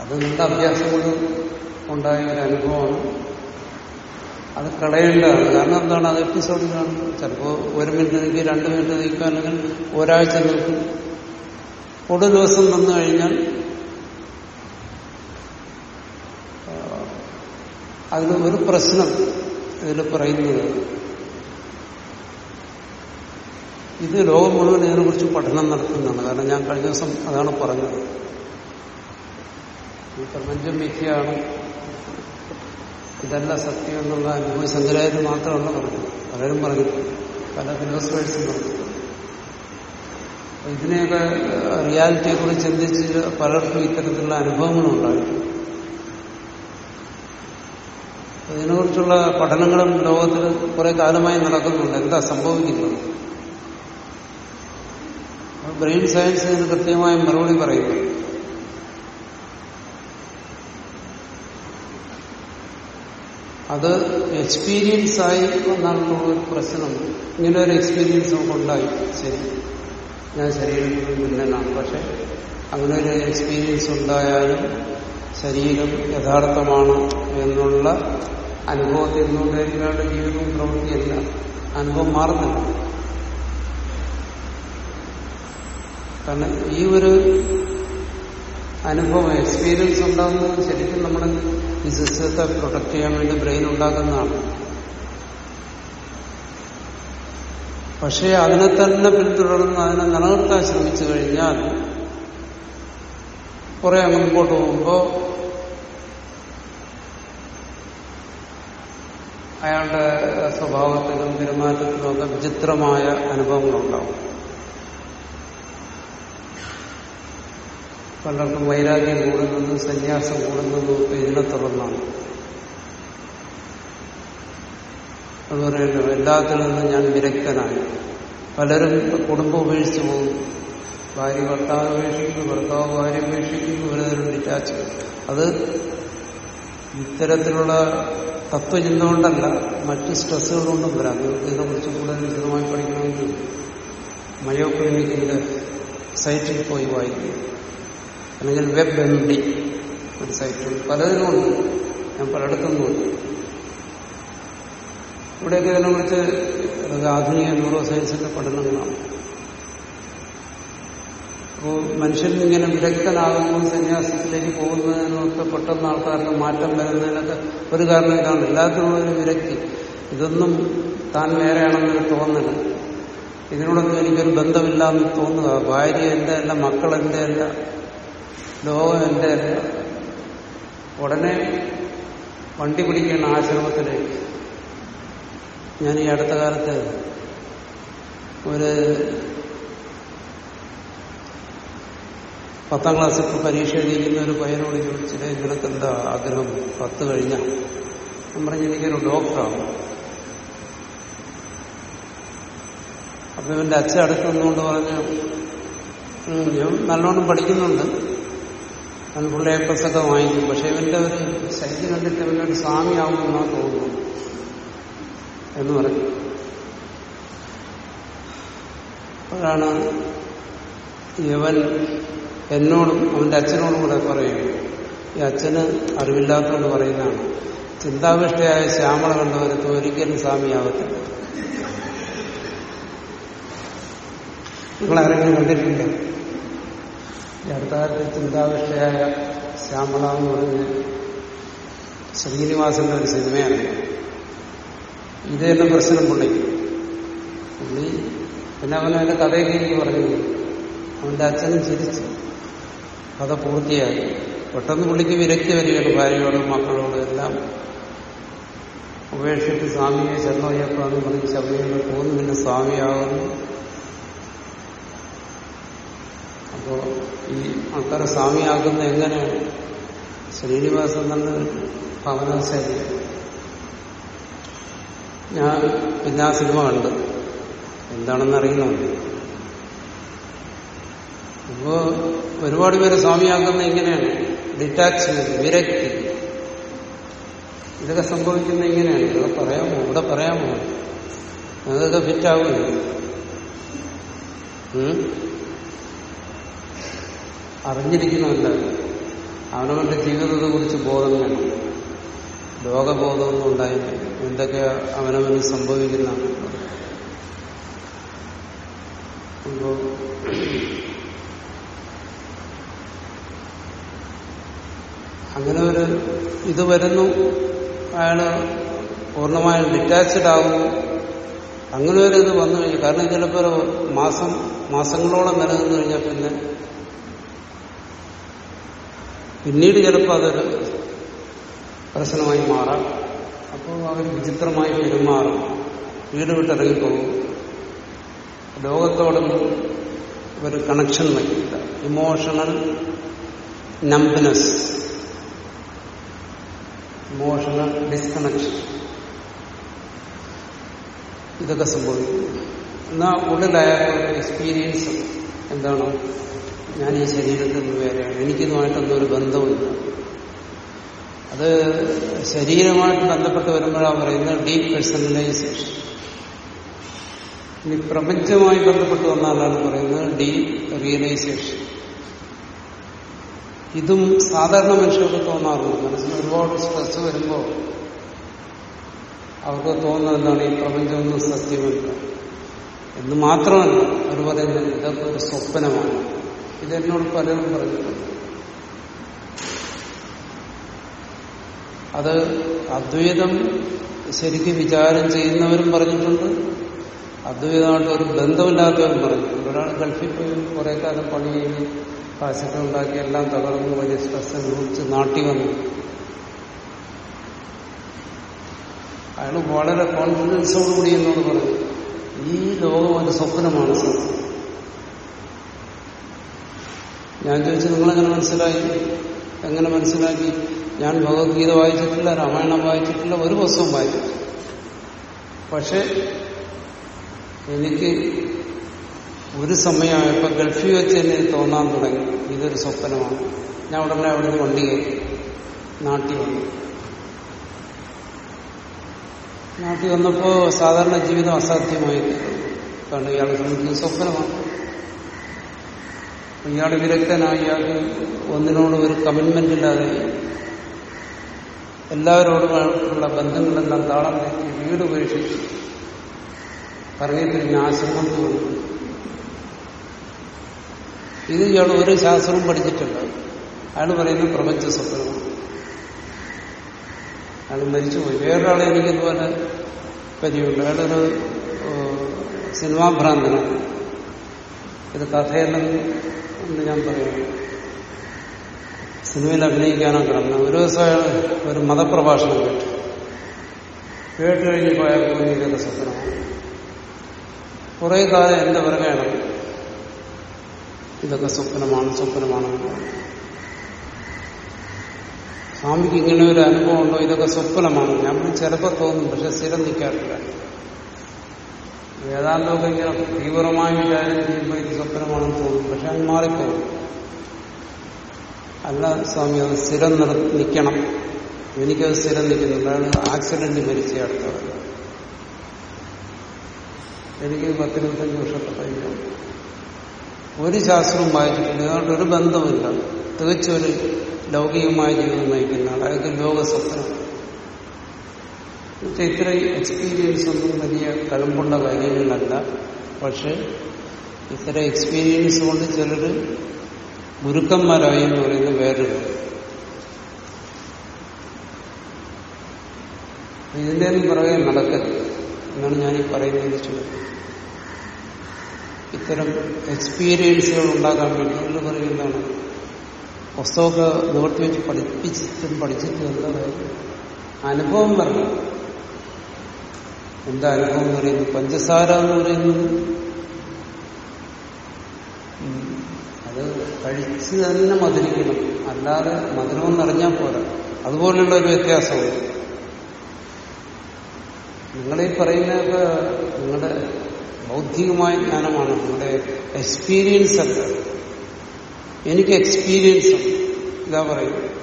A: അത് നിങ്ങളുടെ അഭ്യാസം കൊണ്ട് ഉണ്ടായ ഒരു അനുഭവമാണ്. അത് കളയേണ്ടതാണ്. കാരണം എന്താണ്? അത് എപ്പിസോഡിൽ കാണുന്നത് ചിലപ്പോൾ ഒരു മിനിറ്റ് നീക്കി രണ്ട് മിനിറ്റ് നിൽക്കുക അല്ലെങ്കിൽ ഒരാഴ്ച നിൽക്കും ഒരു ദിവസം വന്നു കഴിഞ്ഞാൽ അതിൽ ഒരു പ്രശ്നം ഇതിൽ പറയുന്നത്. ഇത് ലോകം മുഴുവൻ ഇതിനെക്കുറിച്ച് പഠനം നടത്തുന്നതാണ്. കാരണം ഞാൻ കഴിഞ്ഞ ദിവസം അതാണ് പറഞ്ഞത്. ഈ പ്രപഞ്ചം മിഥ്യയാണ്. ഇതല്ല സത്യം എന്നുള്ള അനുഭവം സഞ്ചരായത് മാത്രമല്ല പറഞ്ഞു പലരും പറഞ്ഞു. പല ഫിലോസഫേഴ്സും പറഞ്ഞു. ഇതിനെയൊക്കെ റിയാലിറ്റിയെ കുറിച്ച് ചിന്തിച്ച് പലർക്കും ഇത്തരത്തിലുള്ള അനുഭവങ്ങളുണ്ടായിട്ടുണ്ട് ഇതിനെക്കുറിച്ചുള്ള പഠനങ്ങളും ലോകത്തിൽ കുറെ കാലമായി നടക്കുന്നുണ്ട്. എന്താ സംഭവിക്കുന്നത്? ബ്രെയിൻ സയൻസ് ഇതിന് കൃത്യമായ മറുപടി പറയുന്നു. അത് എക്സ്പീരിയൻസ് ആയി വന്നാലുള്ള ഒരു പ്രശ്നം. ഇങ്ങനെ ഒരു എക്സ്പീരിയൻസ് നമുക്കുണ്ടായി ശരി. ഞാൻ ശരീരത്തിൽ മുന്നനാണ് പക്ഷെ അങ്ങനെ ഒരു എക്സ്പീരിയൻസ് ഉണ്ടായാലും ശരീരം യഥാർത്ഥമാണ് എന്നുള്ള അനുഭവത്തിൽ നിന്നുകൊണ്ടിരിക്കാനുള്ള ജീവിതവും പ്രവൃത്തിയല്ല. അനുഭവം മാറുന്നില്ല. കാരണം ഈ ഒരു അനുഭവം എക്സ്പീരിയൻസ് ഉണ്ടാകുന്നത് ശരിക്കും നമ്മുടെ ഈ സിസ്റ്റത്തെ പ്രൊട്ടക്ട് ചെയ്യാൻ വേണ്ടി ബ്രെയിൻ ഉണ്ടാക്കുന്നതാണ്. പക്ഷേ അതിനെ തന്നെ പിന്തുടർന്ന് അതിനെ നിലനിർത്താൻ ശ്രമിച്ചു കഴിഞ്ഞാൽ കുറെ അങ്ങ് മുമ്പോട്ട് പോകുമ്പോൾ അയാളുടെ സ്വഭാവത്തിലും പെരുമാറ്റത്തിലും ഒക്കെ വിചിത്രമായ അനുഭവങ്ങളുണ്ടാവും. പലർക്കും വൈരാഗ്യം കൂടുന്നതും സന്യാസം കൂടുന്നതും ഒക്കെ ഇതിനെ തുടർന്നാണ്. അത് പറയുന്നു എല്ലാത്തിൽ നിന്നും ഞാൻ വിരക്തനായി. പലരും കുടുംബം ഉപേക്ഷിച്ചു പോകും ഭാര്യ ഭർത്താവ് ഉപേക്ഷിക്കുന്നു ഭർത്താവ് ഭാര്യ ഉപേക്ഷിക്കുന്നു പലതരം ഡിറ്റാച്ച് അത് ഇത്തരത്തിലുള്ള തത്വചിന്ത കൊണ്ടല്ല മറ്റ് സ്ട്രെസ്സുകൾ കൊണ്ടും വരാം. നിങ്ങൾക്ക് ഇതിനെക്കുറിച്ച് കൂടുതൽ വിശദമായി പഠിക്കണമെങ്കിൽ മയോ ക്ലിനിക്കിന്റെ സൈറ്റിൽ പോയി വായിക്കും അല്ലെങ്കിൽ വെബ് എം ഡി ഒരു സൈറ്റിൽ പലതിനുമുണ്ട് ഞാൻ പലയിടത്തും പലയിടത്തുനിന്നുണ്ട് ഇവിടെയൊക്കെ ഇതിനെക്കുറിച്ച് ആധുനിക ന്യൂറോ സയൻസിന്റെ പഠനങ്ങളാണ്. അപ്പോൾ മനുഷ്യൻ ഇങ്ങനെ വിദഗ്ധനാകുമ്പോൾ സന്യാസത്തിലേക്ക് പോകുന്നതിനൊക്കെ പെട്ടെന്ന് ആൾക്കാർക്ക് മാറ്റം വരുന്നതിനൊക്കെ ഒരു കാരണം ഇതാണ്. എല്ലാത്തിനും ഒരു വിരക്തി ഇതൊന്നും താൻ വേറെയാണെന്നൊരു തോന്നൽ. ഇതിനോടൊന്നും എനിക്കൊരു ബന്ധമില്ല എന്ന് തോന്നുക. ഭാര്യ എന്റെ അല്ല മക്കൾ എന്റെ അല്ല. ലോകം എന്റെ ഉടനെ വണ്ടി പിടിക്കേണ്ട ആശ്രമത്തിലേക്ക്. ഞാൻ ഈ അടുത്ത കാലത്ത് ഒരു പത്താം ക്ലാസ്സിൽ പരീക്ഷ എഴുതിയിരിക്കുന്ന ഒരു പയ്യനോട് ചോദിച്ചിട്ട് നിനക്ക് എന്താ ആഗ്രഹം? പത്ത് കഴിഞ്ഞ. ഞാൻ പറഞ്ഞു എനിക്കൊരു ഡോക്ടറാണ്. അപ്പൊ ഇവന്റെ അച്ഛൻ അടുത്ത് നിന്നുകൊണ്ട് പറഞ്ഞു "ഉം, ഞാൻ നല്ലോണം പഠിക്കുന്നുണ്ട്. അവൻ വാങ്ങിക്കും പക്ഷെ ഇവന്റെ ഒരു ശൈലി കണ്ടിട്ട് ഇവന്റെ ഒരു സ്വാമിയാവുമെന്നാണ് തോന്നുന്നു. എന്ന് പറഞ്ഞു അപ്പോഴാണ് യവൻ എന്നോടും അവന്റെ അച്ഛനോടും കൂടെ പറയും ഈ അച്ഛന് അറിവില്ലാത്തതുകൊണ്ട് പറയുന്നതാണ്. ചിന്താവിഷ്ടയായ ശ്യാമള കണ്ടവരത്ത് ഒരിക്കലും സ്വാമിയാവത്തില്ല. നിങ്ങളാരെങ്കിലും കണ്ടിട്ടില്ല അടുത്ത കാലത്ത് ചിന്താവിഷ്ടയായ ശ്യാമള എന്ന് പറഞ്ഞ് ശ്രീനിവാസന്റെ ഒരു സിനിമയാണ് ഇത്. തന്നെ പ്രശ്നം പുള്ളി പുള്ളി പിന്നെ അവൻ അവന്റെ കഥയൊക്കെ എനിക്ക് പറഞ്ഞു അവന്റെ അച്ഛനും ചിരിച്ചു. കഥ പൂർത്തിയായി. പെട്ടെന്ന് പുള്ളിക്ക് വിരക്തി വരികയാണ് ഭാര്യയോടും മക്കളോടും എല്ലാം. ഉപേക്ഷിച്ച് സ്വാമിയെ ചെന്നോയപ്പോ പറഞ്ഞ് ശബരിമല പോകുന്നു പിന്നെ സ്വാമിയാകുന്നു അപ്പോ ഈ ആൾക്കാരെ സ്വാമിയാക്കുന്ന എങ്ങനെയാണ് ശ്രീനിവാസൻ തന്നെ ഭവനശൈലി ഞാൻ പിന്നെ ആ സിനിമ കണ്ടു. എന്താണെന്ന് അറിയുന്നുണ്ട്. അപ്പോ ഒരുപാട് പേര് സ്വാമിയാക്കുന്ന എങ്ങനെയാണ്? ഡിറ്റാച്ച്മെന്റ് വിരക്തി. ഇതൊക്കെ സംഭവിക്കുന്ന എങ്ങനെയാണ്? ഇതൊക്കെ പറയാമോ? ഇവിടെ പറയാമോ? അതൊക്കെ ഫിറ്റാവില്ല അറിഞ്ഞിരിക്കണമല്ല അവനവന്റെ ജീവിതത്തെ കുറിച്ച് ബോധം വേണം ലോകബോധമൊന്നും ഉണ്ടായിട്ടില്ല എന്തൊക്കെ അവനവന് സംഭവിക്കുന്ന. അങ്ങനെ ഒരു ഇത് വരുന്നു. അയാൾ പൂർണമായും ഡിറ്റാച്ച്ഡ് ആകുന്നു. അങ്ങനെ ഒരു ഇത് വന്നു കഴിഞ്ഞു കാരണം ചിലപ്പോൾ മാസം മാസങ്ങളോളം നിലനിന്ന് കഴിഞ്ഞാൽ പിന്നെ പിന്നീട് ചിലപ്പോൾ അതൊരു പ്രശ്നമായി മാറാം. അപ്പോൾ അവർ വിചിത്രമായി പെരുമാറും. വീട് വിട്ടിറങ്ങിപ്പോകും. ലോകത്തോടൊന്നും ഒരു കണക്ഷൻ വയ്ക്കില്ല. ഇമോഷണൽ നംബ്നെസ് ഇമോഷണൽ ഡിസ്കണക്ഷൻ ഇതൊക്കെ സംഭവിക്കും എന്നാൽ ഉള്ളിലായ എക്സ്പീരിയൻസ് എന്താണ്? ഞാൻ ഈ ശരീരത്തിൽ നിന്ന് വേറെയാണ്. എനിക്കിതുമായിട്ടൊന്നും ഒരു ബന്ധവുമില്ല. അത് ശരീരമായിട്ട് ബന്ധപ്പെട്ട് വരുമ്പോഴാണ് പറയുന്നത് ഡീപ് പേഴ്സണലൈസേഷൻ ഇനി പ്രപഞ്ചമായി ബന്ധപ്പെട്ട് വന്നാലാണ് പറയുന്നത് ഡീപ് റിയലൈസേഷൻ ഇതും സാധാരണ മനുഷ്യർക്ക് തോന്നാറുണ്ട്. മനസ്സിന് ഒരുപാട് സ്ട്രെസ് വരുമ്പോൾ അവർക്ക് തോന്നുന്നത് എന്താണ്? ഈ പ്രപഞ്ചമൊന്നും സത്യമല്ല എന്ന് മാത്രമല്ല അവർ പറയുന്നത് ഇതൊക്കെ ഒരു സ്വപ്നമാണ്. ഇതെന്നോട് പലരും പറഞ്ഞിട്ടുണ്ട് അത് അദ്വൈതം ശരിക്ക് വിചാരം ചെയ്യുന്നവരും പറഞ്ഞിട്ടുണ്ട്. അദ്വൈതമായിട്ട് ഒരു ബന്ധമില്ലാത്തവരും പറഞ്ഞിട്ടുണ്ട്. ഒരാൾ ഗൾഫിൽ പോയി കുറെ കാലം പണി ചെയ്ത് കാശൊക്കെ ഉണ്ടാക്കി എല്ലാം തകർന്നു വലിയ സ്ട്രെസ് അനുഭവിച്ച് നാട്ടി വന്നു. അയാൾ വളരെ കോൺഫിഡൻസോടുകൂടി എന്നോട് പറഞ്ഞു ഈ ലോകം ഒരു സ്വപ്നമാണ് സത്യം. ഞാൻ ചോദിച്ചു നിങ്ങളെങ്ങനെ മനസ്സിലായി? എങ്ങനെ മനസ്സിലാക്കി? ഞാൻ ഭഗവത്ഗീത വായിച്ചിട്ടില്ല രാമായണം വായിച്ചിട്ടില്ല ഒരു പുസ്തകം വായിച്ചിട്ടില്ല. പക്ഷെ എനിക്ക് ഒരു സമയമായപ്പോൾ ഗൾഫിൽ വെച്ച് തന്നെ തോന്നാൻ തുടങ്ങി. ഇതൊരു സ്വപ്നമാണ്. ഞാൻ ഉടനെ അവിടെ നിന്ന് വണ്ടി കയറി. നാട്ടിൽ വന്നു. നാട്ടിൽ വന്നപ്പോ സാധാരണ ജീവിതം അസാധ്യമായി കാരണം ഇയാൾ സ്വപ്നമാണ്. ഇയാൾ വിരക്തനായി ഇയാൾക്ക് ഒന്നിനോട് ഒരു കമ്മിറ്റ്മെന്റ് ഇല്ലാതെ എല്ലാവരോടുമുള്ള ബന്ധങ്ങളെല്ലാം താളം തെറ്റി വീട് ഉപേക്ഷിച്ചു ഞാൻ ആശ്രമത്തിൽ വന്നു. ഇത് ഇയാൾ ഒരു ശാസ്ത്രവും പഠിച്ചിട്ടില്ല. അയാൾ പറയുന്നത് പ്രപഞ്ച സ്വപ്നമാണ് അയാൾ മരിച്ചുപോയി. വേറൊരാളെ എനിക്കിതുപോലെ പരിചയമുണ്ട്. അയാളൊരു സിനിമാ ഭ്രാന്തനാണ് ഇത് കഥയല്ലെന്ന് ഞാൻ പറയുന്നു. സിനിമയിൽ അഭിനയിക്കാനാണ് കിടന്നത് ഒരു ദിവസം അയാൾ ഒരു മതപ്രഭാഷണം കേട്ടു. കേട്ട് കഴിഞ്ഞപ്പോൾ അയാൾക്ക് ഇതൊക്കെ സ്വപ്നമാണ് കുറെ കാലം എന്റെ പിറകെയാണ് ഇതൊക്കെ സ്വപ്നമാണ് സ്വപ്നമാണ്. സ്വാമിക്ക് ഇങ്ങനെ ഒരു അനുഭവം ഉണ്ടോ? ഇതൊക്കെ സ്വപ്നമാണ്. ഞാൻ ചിലപ്പോൾ തോന്നും പക്ഷെ സ്ഥിരം നിൽക്കാറില്ല. വേദാന്തമൊക്കെ ഇങ്ങനെ തീവ്രമായി വിചാരം ചെയ്യുമ്പോൾ ഇത് സ്വപ്നമാണെന്ന് തോന്നും. പക്ഷെ അത് മാറിപ്പോകും. അല്ല സ്വാമി അത് സ്ഥിരം നിർ നിൽക്കണം എനിക്കത് സ്ഥിരം നിൽക്കുന്നില്ല അതാണ് ആക്സിഡന്റ് മരിച്ച അടുത്തത് എനിക്ക് പത്തിരുപത്തഞ്ച് വർഷത്തെ കഴിഞ്ഞു ഒരു ശാസ്ത്രവും വായിച്ചിട്ടില്ല. അതുകൊണ്ട് ഒരു ബന്ധമില്ല തികച്ചൊരു ലൗകികമായ ജീവിതം നയിക്കുന്ന അതായത് ലോകസ്വപ്നം. ഇത്രയും എക്സ്പീരിയൻസ് ഒന്നും വലിയ കലമ്പുള്ള കാര്യങ്ങളല്ല പക്ഷെ ഇത്ര എക്സ്പീരിയൻസ് കൊണ്ട് ചിലർ ഗുരുക്കന്മാരായി എന്ന് പറയുന്നത് വേറൊരു ഇതിന്റെ പുറകെ നടക്കരുത്. എന്നാണ് ഞാൻ ഈ പറയുന്നത് ചോദ്യം ഇത്തരം എക്സ്പീരിയൻസുകൾ ഉണ്ടാക്കാൻ വേണ്ടി എന്ന് പറയുന്നതാണ്. പുസ്തകമൊക്കെ നിവർത്തി വെച്ച് പഠിപ്പിച്ചിട്ടും പഠിച്ചിട്ടും എന്താ അനുഭവം വരണം എന്താ അനുഭവം എന്ന് പറയുന്നത്? പഞ്ചസാര എന്ന് പറയുന്നത് അത് കഴിച്ച് തന്നെ മധുരിക്കണം. അല്ലാതെ മധുരമെന്ന് അറിഞ്ഞാൽ പോരാ. അതുപോലെയുള്ള ഒരു വ്യത്യാസമുണ്ട്. നിങ്ങളീ പറയുന്നതൊക്കെ നിങ്ങളുടെ ബൗദ്ധികമായ ജ്ഞാനമാണ്. നിങ്ങളുടെ എക്സ്പീരിയൻസ് അല്ല. എനിക്ക് എക്സ്പീരിയൻസ് ഇതാ പറയും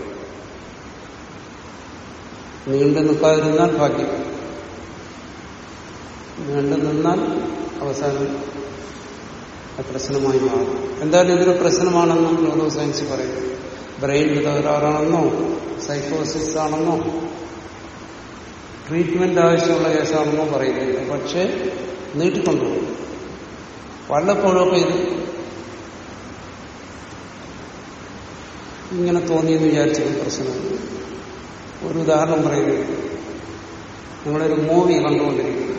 A: നീണ്ടു നിൽക്കാതിരുന്നാൽ ഭാഗ്യം. നീണ്ടു നിന്നാൽ അവസാനം പ്രശ്നമായി മാറും. എന്തായാലും ഇതൊരു പ്രശ്നമാണെന്ന് ന്യൂറോ സയൻസ് പറയുന്നു ബ്രെയിനിൽ തകരാറാണെന്നോ സൈക്കോസിസ് ആണെന്നോ ട്രീറ്റ്മെന്റ് ആവശ്യമുള്ള കേസാണെന്നോ പറയുന്നില്ല പക്ഷെ നീട്ടിക്കൊണ്ടുപോകും വല്ലപ്പോഴൊക്കെ ഇത് ഇങ്ങനെ തോന്നിയെന്ന് വിചാരിച്ചത് പ്രശ്നമാണ് ഒരു ഉദാഹരണം പറയുന്നത് നിങ്ങളൊരു മൂവി കണ്ടുകൊണ്ടിരിക്കുന്നു.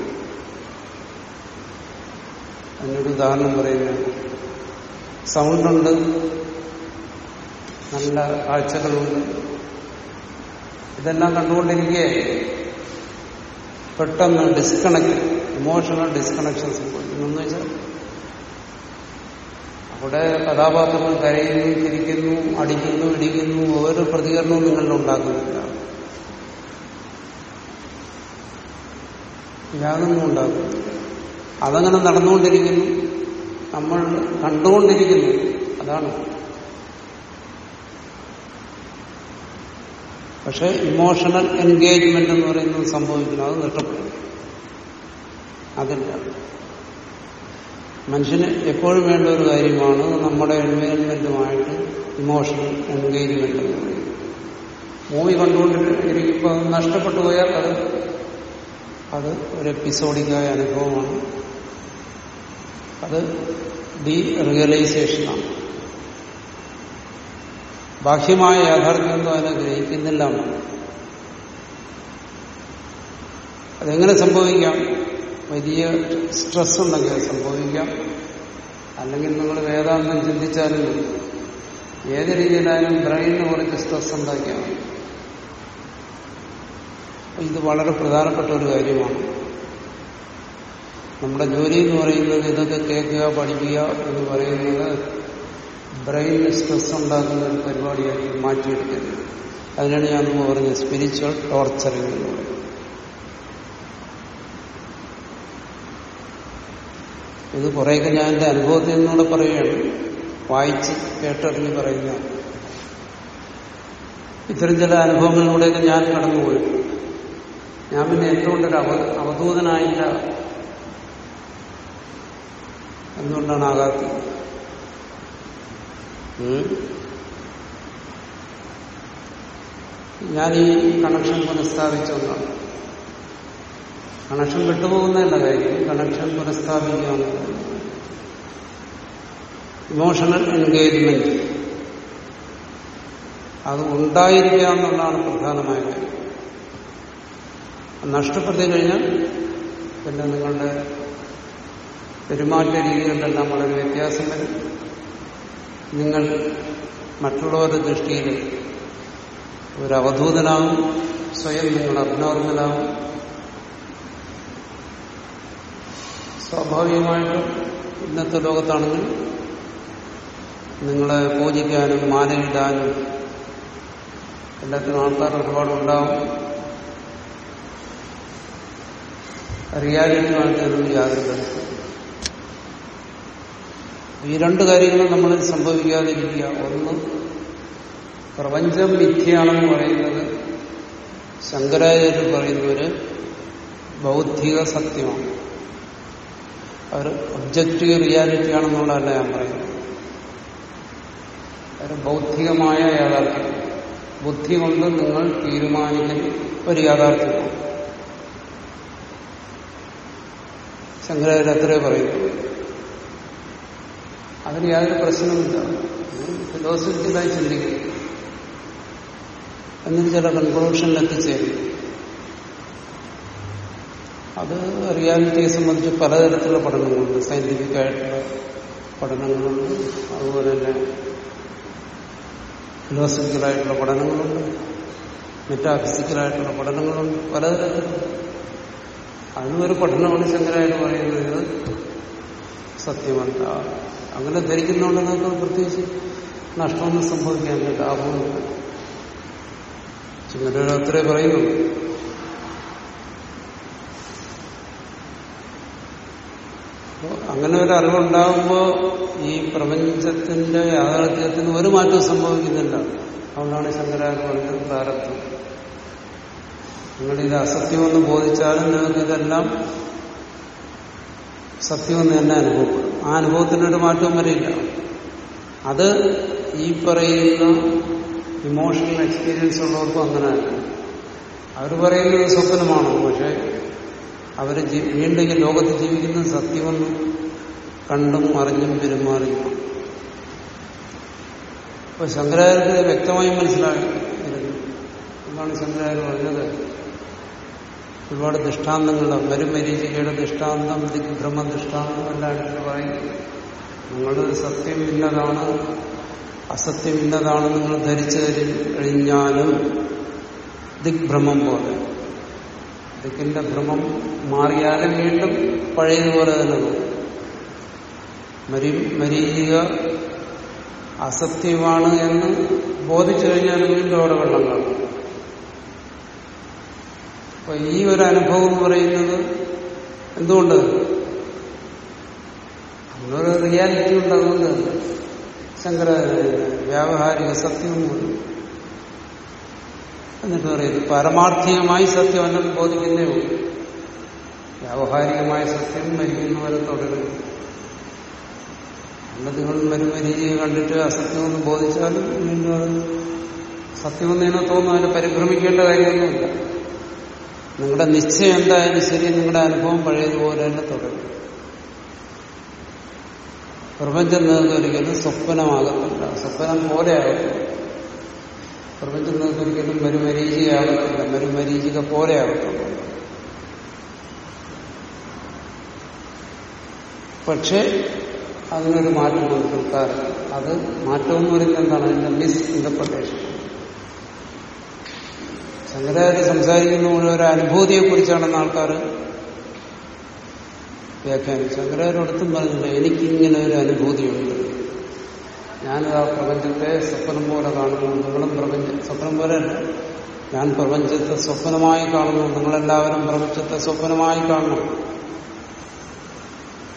A: അതിനൊരു ഉദാഹരണം പറയുകയാണ്. സൗണ്ടുണ്ട് നല്ല കാഴ്ചകളുണ്ട്. ഇതെല്ലാം കണ്ടുകൊണ്ടിരിക്കെ പെട്ടെന്ന് ഡിസ്കണക്ട് ഇമോഷണൽ ഡിസ്കണക്ഷൻ സംഭവിക്കുന്നു എന്ന് വെച്ചാൽ അവിടെ കഥാപാത്രങ്ങൾ കരയുന്നു ചിരിക്കുന്നു അടിക്കുന്നു ഇടിക്കുന്നു ഓരോ പ്രതികരണവും നിങ്ങളുടെ ഉണ്ടാക്കുന്നില്ല യാതൊന്നും ഉണ്ടാക്കുന്നില്ല അതങ്ങനെ നടന്നുകൊണ്ടിരിക്കുന്നു. നമ്മൾ കണ്ടുകൊണ്ടിരിക്കുന്നു. അതാണ്. പക്ഷെ ഇമോഷണൽ എൻഗേജ്മെന്റ് എന്ന് പറയുന്നത് സംഭവിക്കുന്നു. അത് നഷ്ടപ്പെടും. അതില്ല. മനുഷ്യന് എപ്പോഴും വേണ്ട ഒരു കാര്യമാണ് നമ്മുടെ എൻവയൺമെന്റുമായിട്ട് ഇമോഷണൽ എൻഗേജ്മെന്റ് എന്ന് പറയുന്നത്. മൂവി കണ്ടുകൊണ്ടിരിക്കുമ്പോൾ അത് നഷ്ടപ്പെട്ടു പോയാൽ അത് അത് ഒരു എപ്പിസോഡിക്കായ അനുഭവമാണ്. അത് ഡി റിയലൈസേഷനാണ് ബാഹ്യമായ യാഥാർത്ഥ്യമൊന്നും അതിനെ ഗ്രഹിക്കുന്നില്ല അതെങ്ങനെ സംഭവിക്കാം? വലിയ സ്ട്രെസ് ഉണ്ടെങ്കിൽ അത് സംഭവിക്കാം. അല്ലെങ്കിൽ നിങ്ങൾ വേദാന്തം ചിന്തിച്ചാലും ഏത് രീതിയിലായാലും ബ്രെയിനിന് കുറച്ച് സ്ട്രെസ് ഉണ്ടാക്കിയാൽ ഇത് വളരെ പ്രധാനപ്പെട്ട ഒരു കാര്യമാണ്. നമ്മുടെ ജോലി എന്ന് പറയുന്നത് ഇതൊക്കെ കേൾക്കുക പഠിക്കുക എന്ന് പറയുന്നത് ബ്രെയിൻ സ്ട്രെസ് ഉണ്ടാക്കുന്ന ഒരു പരിപാടിയായി മാറ്റിയെടുക്കരുത്. അതിനാണ് ഞാൻ മുമ്പ് പറഞ്ഞത് സ്പിരിച്വൽ ടോർച്ചറിംഗ് എന്ന് പറയുന്നത്. ഇത് കുറേയൊക്കെ ഞാൻ എന്റെ അനുഭവത്തിൽ നിന്നുകൂടെ പറയുകയാണ്. വായിച്ച് കേട്ടറിഞ്ഞ് പറയുന്ന ഇത്തരം ചില അനുഭവങ്ങളിലൂടെയൊക്കെ ഞാൻ കടന്നുപോയി. ഞാൻ പിന്നെ എന്തുകൊണ്ടൊരു അവ അവധൂതനായില്ല. എന്തുകൊണ്ടാണ് ആകാത്തത്? ഞാൻ ഈ കണക്ഷൻ ഒന്നാണ്. കണക്ഷൻ വിട്ടുപോകുന്നതല്ല കാര്യം. കണക്ഷൻ പുനഃസ്ഥാപിക്കുകയാണ്. ഇമോഷണൽ എൻഗേജ്മെന്റ് അത് ഉണ്ടായിരിക്കുക എന്നുള്ളതാണ് പ്രധാനമായ കാര്യം. നഷ്ടപ്പെടുത്തി കഴിഞ്ഞാൽ പിന്നെ നിങ്ങളുടെ പെരുമാറ്റ രീതികളിലെല്ലാം വളരെ വ്യത്യാസം വരും. നിങ്ങൾ മറ്റുള്ളവരുടെ ദൃഷ്ടിയിൽ ഒരു അവധൂതനാവും സ്വയം നിങ്ങൾ അബ്നോർമലാവും. സ്വാഭാവികമായിട്ടും ഇന്നത്തെ ലോകത്താണെങ്കിൽ നിങ്ങളെ പൂജിക്കാനും മാലയിടാനും എല്ലാത്തിനും ആൾക്കാർ ഒരുപാടുണ്ടാവും. റിയാലിറ്റിയുമായിട്ട് യാതൊരു ബന്ധവും ഈ രണ്ട് കാര്യങ്ങളും നമ്മളിൽ സംഭവിക്കാതിരിക്കുക. ഒന്ന് പ്രപഞ്ചം മിഥ്യയാണെന്ന് പറയുന്നത് ശങ്കരാചാര്യർ പറയുന്ന ഒരു ബൗദ്ധിക സത്യമാണ്. അവർ ഒബ്ജക്റ്റീവ് റിയാലിറ്റി ആണെന്നുള്ളതല്ല ഞാൻ പറയുന്നത്. ഒരു ബൗദ്ധികമായ യാഥാർത്ഥ്യം ബുദ്ധി കൊണ്ട് നിങ്ങൾ തീരുമാനിക്കുന്ന ഒരു യാഥാർത്ഥ്യമാണ്. ശങ്കരാചാര്യ അത്രേ പറയുന്നു അതിന് യാതൊരു പ്രശ്നമില്ല ഫിലോസഫിക്കലായി ചിന്തിക്കുന്നു എന്നിട്ട് ചില കൺക്ലൂഷനിൽ എത്തിച്ചേരും അത് റിയാലിറ്റിയെ സംബന്ധിച്ച് പലതരത്തിലുള്ള പഠനങ്ങളുണ്ട്. സയന്റിഫിക് ആയിട്ടുള്ള പഠനങ്ങളുണ്ട്. അതുപോലെ തന്നെ ഫിലോസഫിക്കലായിട്ടുള്ള പഠനങ്ങളുണ്ട്. മെറ്റാഫിസിക്കലായിട്ടുള്ള പഠനങ്ങളുണ്ട്. പലതരത്തിലുള്ള അതിനൊരു പഠനമാണ് ശങ്കരായിട്ട് പറയുന്നത്. സത്യമല്ല അങ്ങനെ ധരിക്കുന്നതുകൊണ്ട് നിങ്ങൾക്ക് പ്രത്യേകിച്ച് നഷ്ടമൊന്നും സംഭവിക്കാനില്ല ലാഭമൊന്നുമില്ല ചിലരൊരു അത്രേ പറയുന്നുള്ളൂ അങ്ങനെ ഒരു അറിവുണ്ടാകുമ്പോൾ ഈ പ്രപഞ്ചത്തിന്റെ യാഥാർത്ഥ്യത്തിന് ഒരു മാറ്റവും സംഭവിക്കുന്നില്ല. അതുകൊണ്ടാണ് ശങ്കരാചാര്യ പറഞ്ഞത് പ്രാരബ്ധം. നിങ്ങളിത് അസത്യമെന്ന് ബോധിച്ചാലും നിങ്ങൾക്ക് ഇതെല്ലാം സത്യമെന്ന് തന്നെ അനുഭവപ്പെടും. ആ അനുഭവത്തിനൊരു മാറ്റവും വരില്ല. അത് ഈ പറയുന്ന ഇമോഷണൽ എക്സ്പീരിയൻസ് ഉള്ളവർക്കും അങ്ങനെയല്ല അവർ പറയുന്നത് സ്വപ്നമാണ്. പക്ഷെ അവർ വീണ്ടും ഈ ലോകത്ത് ജീവിക്കുന്ന സത്യമെന്ന് കണ്ടും അറിഞ്ഞും പെരുമാറിയും. അപ്പൊ ശങ്കരാചാര്യത്തിന് വ്യക്തമായി മനസ്സിലാക്കി എന്നാണ് ശങ്കരാചാര്യ പറഞ്ഞത്? ഒരുപാട് ദൃഷ്ടാന്തങ്ങളുണ്ട്. മരുമരീചികയുടെ ദൃഷ്ടാന്തം ദിഗ്ഭ്രമ ദൃഷ്ടാന്തം എല്ലാം എടുത്ത് പറയും നിങ്ങൾ സത്യം ഇന്നതാണ് അസത്യം ഇന്നതാണ് നിങ്ങൾ ധരിച്ചു കഴിഞ്ഞാലും ദിഗ്ഭ്രമം പോലെ. ദിക്കിന്റെ ഭ്രമം മാറിയാലും വീണ്ടും പഴയതുപോലെ തന്നെ മരി മരീചിക അസത്യമാണ് എന്ന് ബോധിച്ചു കഴിഞ്ഞാൽ വീണ്ടും അവിടെ വെള്ളം കാണും. അപ്പൊ ഈ ഒരു അനുഭവം എന്ന് പറയുന്നത് എന്തുകൊണ്ട്? അങ്ങനൊരു റിയാലിറ്റി ഉണ്ട് അതുകൊണ്ട് വ്യാവഹാരിക സത്യവും എന്നിട്ട് പറയുന്നത് പരമാർത്ഥികമായി എന്നെ ബോധിക്കുന്നേ ഉള്ളൂ. വ്യാവഹാരികമായ സത്യം മരിക്കുന്നവരെ തുടരുന്നു അന്നതികൾ നിങ്ങൾ മരുമരീചിയെ കണ്ടിട്ട് അസത്യമെന്ന് ബോധിച്ചാലും വീണ്ടും അത് സത്യമെന്നതിനെ തോന്നുന്നു. അതിനെ പരിഭ്രമിക്കേണ്ട കാര്യമൊന്നുമില്ല. നിങ്ങളുടെ നിശ്ചയം എന്തായാലും ശരി നിങ്ങളുടെ അനുഭവം പഴയതുപോലെ തന്നെ തുടരും. പ്രപഞ്ചം നിങ്ങൾക്ക് സ്വപ്നമാകത്തില്ല സ്വപ്നം പോലെ ആകത്തില്ല പ്രപഞ്ചം നിങ്ങൾക്ക് മരുമരീചികയാകത്തില്ല മരുമരീചിക പോലെ ആകത്തുള്ളൂ പക്ഷേ അതിനൊരു മാറ്റം വന്നു അത് മാറ്റം എന്ന് പറയുന്നത് എന്താണ്? അതിന്റെ മിസ് ഇന്റർപ്രിട്ടേഷൻ ശങ്കരാചാര്യ സംസാരിക്കുന്ന മുഴുവൻ അനുഭൂതിയെക്കുറിച്ചാണെന്ന് അനുഭൂതിയെ കുറിച്ചാണെന്ന് ആൾക്കാർ വ്യാഖ്യാനിച്ചു. ശങ്കരാചാര്യടുത്തും പറഞ്ഞില്ല എനിക്കിങ്ങനെ ഒരു അനുഭൂതിയുണ്ട്. ഞാൻ ആ പ്രപഞ്ചത്തെ സ്വപ്നം പോലെ കാണുന്നു. നിങ്ങളും പ്രപഞ്ച സ്വപ്നം പോലെ ഞാൻ പ്രപഞ്ചത്തെ സ്വപ്നമായി കാണുന്നു. നിങ്ങളെല്ലാവരും പ്രപഞ്ചത്തെ സ്വപ്നമായി കാണുന്നു.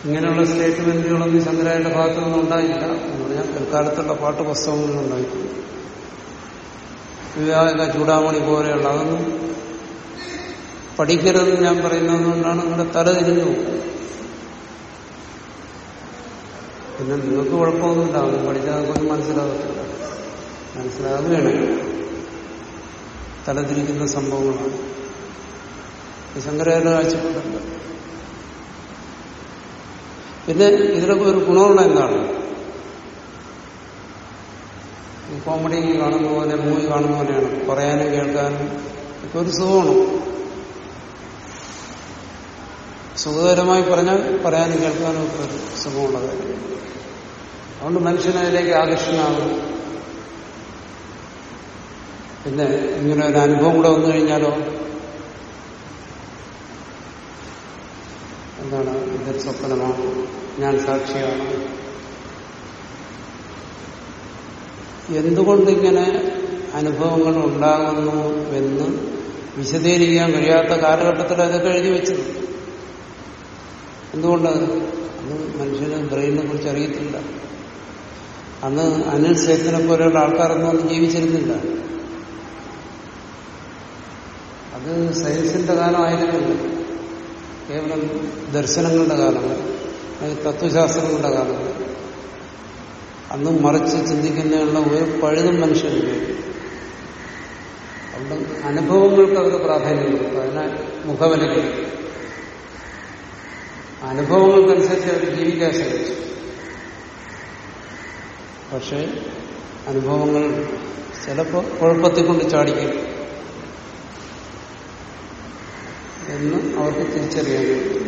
A: ഇങ്ങനെയുള്ള സ്റ്റേറ്റ്മെന്റുകളൊന്നും ശങ്കരായുടെ ഭാഗത്തു നിന്നും ഉണ്ടായില്ല എന്ന് പറഞ്ഞാൽ പിൽക്കാലത്തുള്ള പാട്ട് പുസ്തകങ്ങളിൽ ഉണ്ടായിട്ടുണ്ട് വിവാഹക ചൂടാമണി പോലെയുള്ള അതൊന്നും പഠിക്കരുതെന്ന് ഞാൻ പറയുന്നതുകൊണ്ടാണ് നിങ്ങളുടെ തല തിരിഞ്ഞു പിന്നെ നിങ്ങൾക്ക് കുഴപ്പമൊന്നുമില്ല. അവൻ പഠിച്ചാൽ അതൊന്നും മനസ്സിലാകത്തില്ല. മനസ്സിലാകുകയാണ്. തലതിരിക്കുന്ന സംഭവങ്ങളാണ്. ശങ്കരാചാര്യ കാഴ്ചപ്പെട്ടുണ്ട് പിന്നെ ഇതിലൊക്കെ ഒരു ഗുണമുള്ള എന്താണ്? കോമഡി കാണുന്ന പോലെ മൂവി കാണുന്ന പോലെയാണ്. പറയാനും കേൾക്കാനും ഒക്കെ ഒരു സുഖമാണ്. സുഖകരമായി പറഞ്ഞാൽ പറയാനും കേൾക്കാനും ഒക്കെ ഒരു സുഖമുള്ള കാര്യം. അതുകൊണ്ട് മനുഷ്യൻ അതിലേക്ക് ആകർഷണമാകും. പിന്നെ ഇങ്ങനെ ഒരു അനുഭവം കൂടെ വന്നു കഴിഞ്ഞാലോ? എന്താണ്? ഇതൊരു സ്വപ്നമാണ്? ഞാൻ സാക്ഷിയാണ്? എന്തുകൊണ്ടിങ്ങനെ അനുഭവങ്ങൾ ഉണ്ടാകുന്നു എന്ന് വിശദീകരിക്കാൻ കഴിയാത്ത കാലഘട്ടത്തിൽ അതൊക്കെ എഴുതി വെച്ചത്. എന്തുകൊണ്ട് അന്ന് മനുഷ്യന് ബ്രെയിനിനെ കുറിച്ച് അറിയത്തില്ല. അന്ന് അനിൽ ശേഖരനെ പോലെയുള്ള ആൾക്കാരൊന്നും അന്ന് ജീവിച്ചിരുന്നില്ല. അത് സയൻസിന്റെ കാലമായിരുന്നില്ല. കേവലം ദർശനങ്ങളുടെ കാലങ്ങൾ തത്വശാസ്ത്രങ്ങളുടെ കാലങ്ങൾ. അന്നും മറിച്ച് ചിന്തിക്കുന്നതിനുള്ള ഒരു പഴുതും മനുഷ്യനില്ല അവിടെ അനുഭവങ്ങൾക്ക് അവർക്ക് പ്രാധാന്യം കൊടുക്കും അതിനെ മുഖവലിക്കും അനുഭവങ്ങൾക്കനുസരിച്ച് അവർ ജീവിക്കാൻ ശ്രമിച്ചു. പക്ഷേ അനുഭവങ്ങൾ ചിലപ്പോൾ കുഴപ്പത്തിൽ കൊണ്ട് ചാടിക്കും. എന്ന് അവർക്ക് തിരിച്ചറിയാൻ കഴിയും.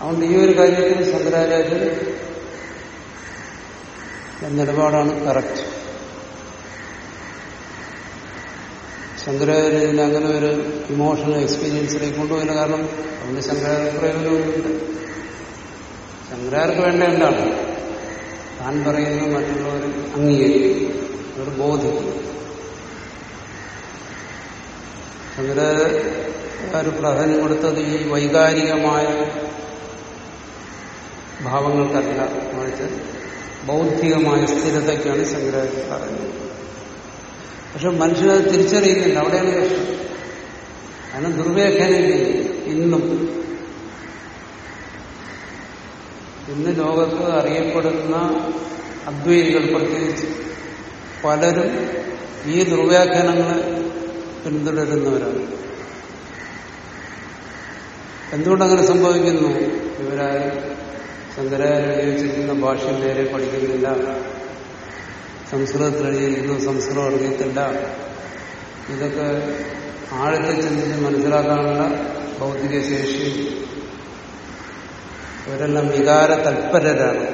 A: അതുകൊണ്ട് ഈ ഒരു കാര്യത്തിൽ ശങ്കരാചാര്യർ നിലപാടാണ് കറക്റ്റ്. ശങ്കരാചാര്യ അങ്ങനെ ഒരു ഇമോഷണൽ എക്സ്പീരിയൻസിലേക്ക് കൊണ്ടുപോയില്ല കാരണം അതുകൊണ്ട് ശങ്കരാചാര്യ പ്രയോജനമൊന്നുമില്ല ശങ്കരാർക്ക് വേണ്ട എന്താണ്? താൻ പറയുന്നത് മറ്റുള്ളവർ അംഗീകരിക്കും. അവർ ബോധിക്കും. ശങ്കരാചാര്യ പ്രാധാന്യം കൊടുത്തത് ഈ വൈകാരികമായ ഭാവങ്ങൾക്കല്ല. മറിച്ച് ബൗദ്ധികമായ സ്ഥിരതയ്ക്കാണ് ശങ്കരാചാര്യ പറയുന്നത്. പക്ഷെ മനുഷ്യനത് തിരിച്ചറിയുന്നില്ല. അവിടെയാണ് പ്രശ്നം. അതിന് ദുർവ്യാഖ്യാനം ഇന്നും. ഇന്ന് ലോകത്ത് അറിയപ്പെടുന്ന അദ്വൈതികൾ പ്രത്യേകിച്ച് പലരും ഈ ദുർവ്യാഖ്യാനങ്ങളെ പിന്തുടരുന്നവരാണ്. എന്തുകൊണ്ടങ്ങനെ സംഭവിക്കുന്നു? ഇവരാരും ശങ്കരാചാര്യ ഉപയോഗിച്ചിരിക്കുന്ന ഭാഷ നേരെ പഠിക്കുന്നില്ല. സംസ്കൃതത്തിൽ എഴുതിയിരിക്കുന്നു സംസ്കൃതം അറിയത്തില്ല ഇതൊക്കെ ആഴത്തിൽ ചിന്തിച്ച് മനസ്സിലാക്കാനുള്ള ഭൗതിക ശേഷി. അവരെല്ലാം വികാര തൽപരരാണ്.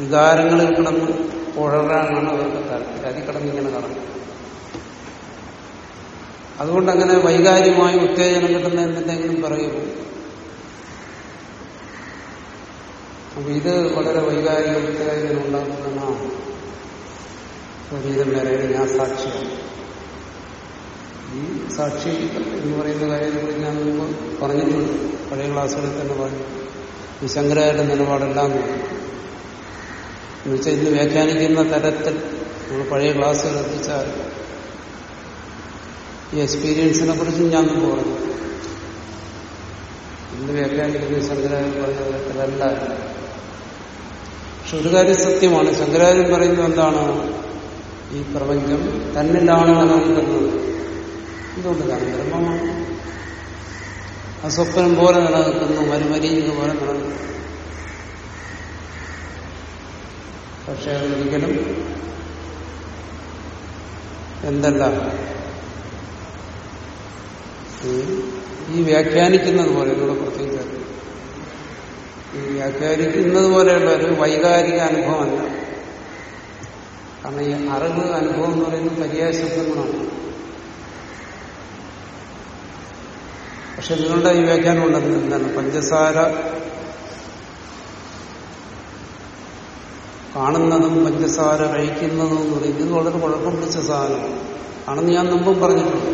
A: വികാരങ്ങളിൽ കിടന്ന് ഉഴറാനാണ് അവർക്ക് താല്പര്യം. അതിൽ കിടന്ന് അതുകൊണ്ടങ്ങനെ വൈകാരികമായി ഉത്തേജനം കിട്ടുന്ന എന്തെങ്കിലും പറയും. അപ്പൊ ഇത് വളരെ വൈകാരിക ഉത്തേജനം ഉണ്ടാക്കുന്നതാണ് ശരീരം വരെ ഞാൻ സാക്ഷിയാണ്. ഈ സാക്ഷി എന്ന് പറയുന്ന കാര്യങ്ങളിൽ ഞാൻ മുമ്പ് പറഞ്ഞിട്ടുണ്ട്. പഴയ ക്ലാസ്സുകളിൽ തന്നെ പറഞ്ഞു. ഈ ശങ്കരായുടെ നിലപാടെല്ലാം എന്നുവെച്ചാൽ ഇന്ന് വ്യാഖ്യാനിക്കുന്ന തരത്തിൽ നമ്മൾ പഴയ ക്ലാസ്സുകൾ എത്തിച്ചാൽ ഈ എക്സ്പീരിയൻസിനെ കുറിച്ചും ഞാൻ മുമ്പ് പറഞ്ഞു. ഇന്ന് വ്യാഖ്യാനിക്കുന്ന ശങ്കരായ പറഞ്ഞ തരത്തിലല്ല പക്ഷെ ഒരു കാര്യം സത്യമാണ്. ശങ്കരാചാര്യൻ പറയുന്നത് എന്താണ്? ഈ പ്രപഞ്ചം തന്നിലാണ് നിലനിൽക്കുന്നത് ഇതുകൊണ്ട് കാണും അസ്വപ്നം പോലെ നിലനിൽക്കുന്നു. മരുമരീചിക പോലെ നിലനിൽക്കുന്നു. പക്ഷെ ഒരിക്കലും എന്തല്ല? ഈ വ്യാഖ്യാനിക്കുന്നത് പോലെ എന്നുള്ള പ്രത്യേകിച്ച് ഈ വ്യാഖ്യാനിക്കുന്നത് പോലെയുള്ള ഒരു വൈകാരിക അനുഭവമല്ല. കാരണം ഈ അറിവ് അനുഭവം എന്ന് പറയുന്നത് പര്യായ ശബ്ദങ്ങളാണ്. പക്ഷെ നിങ്ങളുടെ ഈ വ്യാഖ്യാനം ഉണ്ടെന്ന് എന്താണ്? പഞ്ചസാര കാണുന്നതും പഞ്ചസാര കഴിക്കുന്നതും എന്ന് പറയുന്നത് വളരെ കുഴപ്പം പിടിച്ച സാധനമാണ്. ആണെന്ന് ഞാൻ മുമ്പും പറഞ്ഞിട്ടുണ്ട്.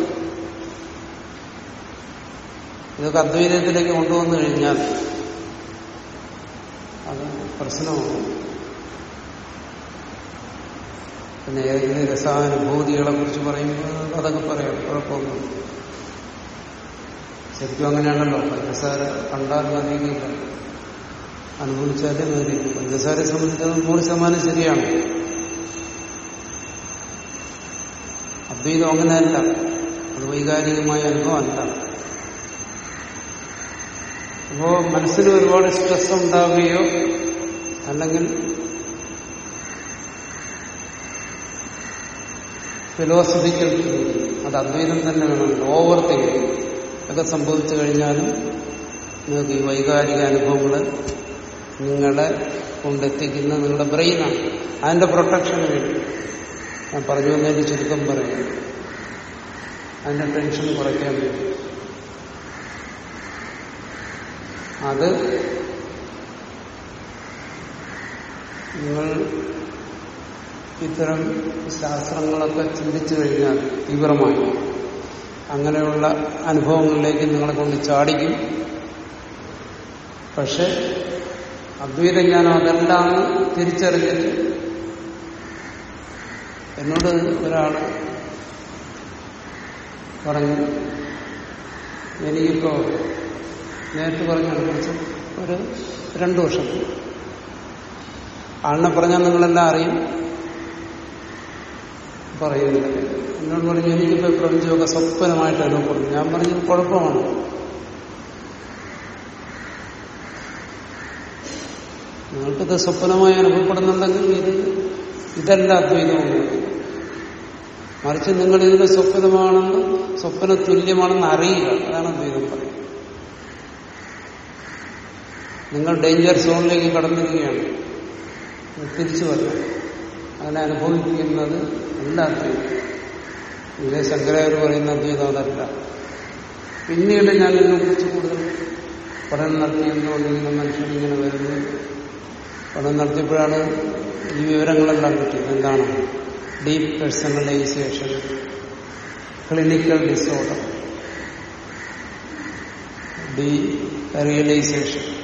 A: ഇതൊക്കെ അദ്വൈതത്തിലേക്ക് കൊണ്ടുവന്നു കഴിഞ്ഞാൽ പ്രശ്നമാണ്. പിന്നെ ഏതെങ്കിലും രസാനുഭൂതികളെ കുറിച്ച് പറയുമ്പോൾ അതൊക്കെ പറയാം. കുഴപ്പമൊന്നും ശരിക്കും അങ്ങനെയാണല്ലോ. പഞ്ചസാര കണ്ടാൽ മതിയില്ല അനുഭവിച്ചാലേ മതി. പഞ്ചസാരയെ സംബന്ധിച്ചത് നൂറ് ശതമാനം ശരിയാണ്. അദ്വൈതം അങ്ങനെയല്ല. അത് വൈകാരികമായ അനുഭവമല്ല അപ്പോ മനസ്സിന് ഒരുപാട് സ്ട്രെസ് ഉണ്ടാവുകയോ അല്ലെങ്കിൽ ഫിലോസഫിക്കൽ അത് അദ്വൈതം തന്നെ വേണം ഓവർ തിങ്കിങ് ഒക്കെ സംഭവിച്ചു കഴിഞ്ഞാലും നിങ്ങൾക്ക് ഈ വൈകാരിക അനുഭവങ്ങൾ നിങ്ങളെ കൊണ്ടെത്തിക്കുന്ന നിങ്ങളുടെ ബ്രെയിനാണ് അതിന്റെ പ്രൊട്ടക്ഷന് വേണ്ടി ഞാൻ പറഞ്ഞു വന്നതിന്റെ ചുരുക്കം പറയും. അതിന്റെ ടെൻഷൻ കുറയ്ക്കാൻ വേണ്ടി. അത് നിങ്ങൾ ഇത്തരം ശാസ്ത്രങ്ങളൊക്കെ ചിന്തിച്ചു കഴിഞ്ഞാൽ തീവ്രമായി. അങ്ങനെയുള്ള അനുഭവങ്ങളിലേക്ക് നിങ്ങളെ കൊണ്ട് ചാടിക്കും. പക്ഷെ അദ്വൈതജ്ഞാനം അതെല്ലാം തിരിച്ചറിഞ്ഞിട്ട് എന്നോട് ഒരാൾ പറഞ്ഞു എനിക്കിപ്പോ നേരിട്ട് പറഞ്ഞു കുറിച്ച് ഒരു രണ്ടു വർഷം ആളിനെ പറഞ്ഞാൽ നിങ്ങളെല്ലാം അറിയും. പറയുന്നില്ല. എന്നോട് പറഞ്ഞു എനിക്കിപ്പോ പ്രപഞ്ചമൊക്കെ സ്വപ്നമായിട്ട് അനുഭവപ്പെടുന്നു ഞാൻ പറഞ്ഞു കുഴപ്പമാണ്. നിങ്ങൾക്കിത് സ്വപ്നമായി അനുഭവപ്പെടുന്നുണ്ടെങ്കിൽ ഇത് ഇതല്ല അദ്വൈതമാണ് മറിച്ച് നിങ്ങൾ ഇതിന് സ്വപ്നമാണെന്ന് സ്വപ്ന തുല്യമാണെന്ന് അറിയുക അതാണ് അദ്വൈതം പറയുന്നത്. നിങ്ങൾ ഡേഞ്ചർ സോണിലേക്ക് കടന്നിരിക്കുകയാണ്. തിരിച്ചു വരണം. അങ്ങനെ അനുഭവിക്കുന്നത് എല്ലാത്തിനും. ഇതേ ശങ്കരാചാര്യ പറയുന്ന അദ്വൈതം അതല്ല. പിന്നീട് ഞാൻ ഇതിനെക്കുറിച്ച് കൂടുതൽ പഠനം നടത്തിയതുകൊണ്ട് ഇങ്ങനെ മനുഷ്യൻ ഇങ്ങനെ വരുന്നത് പഠനം നടത്തിയപ്പോഴാണ് ഈ വിവരങ്ങളെല്ലാം കിട്ടിയത്. എന്താണ്? Depersonalisation clinical disorder derealisation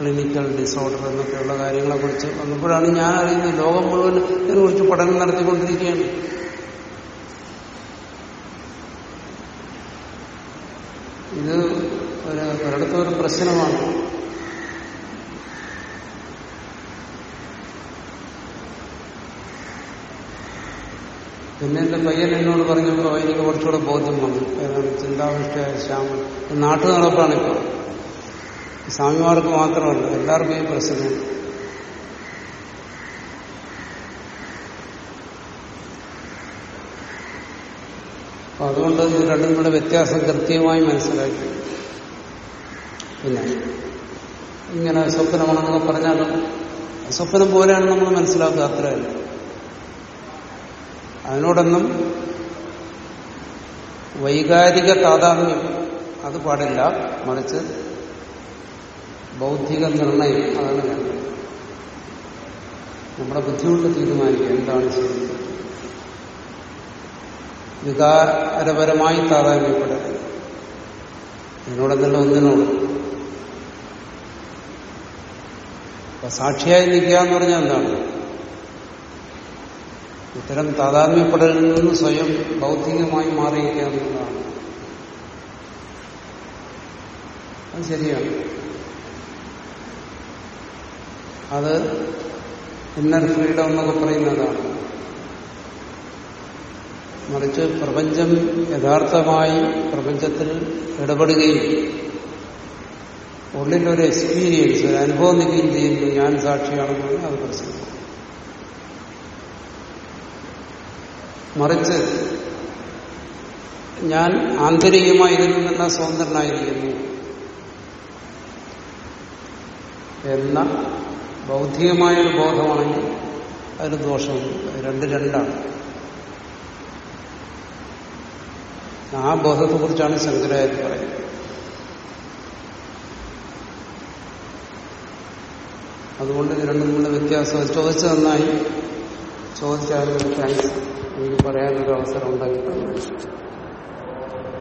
A: clinical disorder എന്നൊക്കെയുള്ള കാര്യങ്ങളെ കുറിച്ച് വന്നപ്പോഴാണ് ഞാൻ അറിയുന്നത് ലോകം മുഴുവൻ ഇതിനെക്കുറിച്ച് പഠനം നടത്തിക്കൊണ്ടിരിക്കുകയാണ്. ഇത് ഒരു ഒരിടത്തും ഒരു പ്രശ്നമാണ്. പിന്നെ എന്റെ പയ്യൻ എന്നോട് പറഞ്ഞപ്പോൾ എനിക്ക് കുറച്ചുകൂടെ ബോധ്യം വന്നു. ഏതാണ് ചിന്താവിഷ്ടയായ ശ്യാമൻ. സ്വാമിമാർക്ക് മാത്രമല്ല എല്ലാവർക്കും ഈ പ്രശ്നമാണ് അതുകൊണ്ട് ഇത് രണ്ടും കൂടെ വ്യത്യാസം കൃത്യമായി മനസ്സിലാക്കി. പിന്നെ ഇങ്ങനെ സ്വപ്നമാണെന്നൊക്കെ പറഞ്ഞാലും സ്വപ്നം പോലെയാണ് നമ്മൾ മനസ്സിലാക്കുക അത്രയല്ല അതിനോടൊന്നും വൈകാരിക താതാത്മ്യം അത് പാടില്ല. മറിച്ച് ബൗദ്ധിക നിർണയം അതാണ് വേണ്ടത്. നമ്മുടെ ബുദ്ധിമുട്ട് തീരുമാനിക്കുക എന്താണ് ശരി വികാരപരമായി താതാത്മ്യപ്പെടരുത് ഇതിനോടെന്നല്ല ഒന്നിനോട്? അപ്പൊ സാക്ഷിയായി നിൽക്കുക എന്ന് പറഞ്ഞാൽ എന്താണ്? ഇത്തരം താതാത്മ്യപ്പെടലിൽ നിന്ന് സ്വയം ബൗദ്ധികമായി മാറിയിരിക്കുക എന്നുള്ളതാണ്. അത് ശരിയാണ്. അത് ഇന്നർ ഫ്രീഡം എന്നൊക്കെ പറയുന്നതാണ്. മറിച്ച് പ്രപഞ്ചം യഥാർത്ഥമായി പ്രപഞ്ചത്തിൽ ഇടപെടുകയും ഉള്ളിലൊരു എക്സ്പീരിയൻസ് ഒരു അനുഭവം നിൽക്കുകയും ചെയ്യുന്നു. ഞാൻ സാക്ഷിയാണെന്നാണ് അത് പ്രശ്നം മറിച്ച് ഞാൻ ആന്തരികമായി ഇതിൽ സ്വതന്ത്രനായിരിക്കുന്നു എന്ന ബൗദ്ധികമായൊരു ബോധമാണെങ്കിൽ അതിന് ദോഷം രണ്ട് രണ്ടാണ്. ആ ബോധത്തെ ബോധത്തെക്കുറിച്ചാണ് ശങ്കരാചാര്യ പറയുന്നത്. അതുകൊണ്ട് ഇത് രണ്ടും കൂടെ വ്യത്യാസം. ചോദിച്ചു നന്നായി. ചോദിച്ചാലും താങ്ക്സ് എനിക്ക് പറയാനൊരു അവസരം ഉണ്ടാക്കി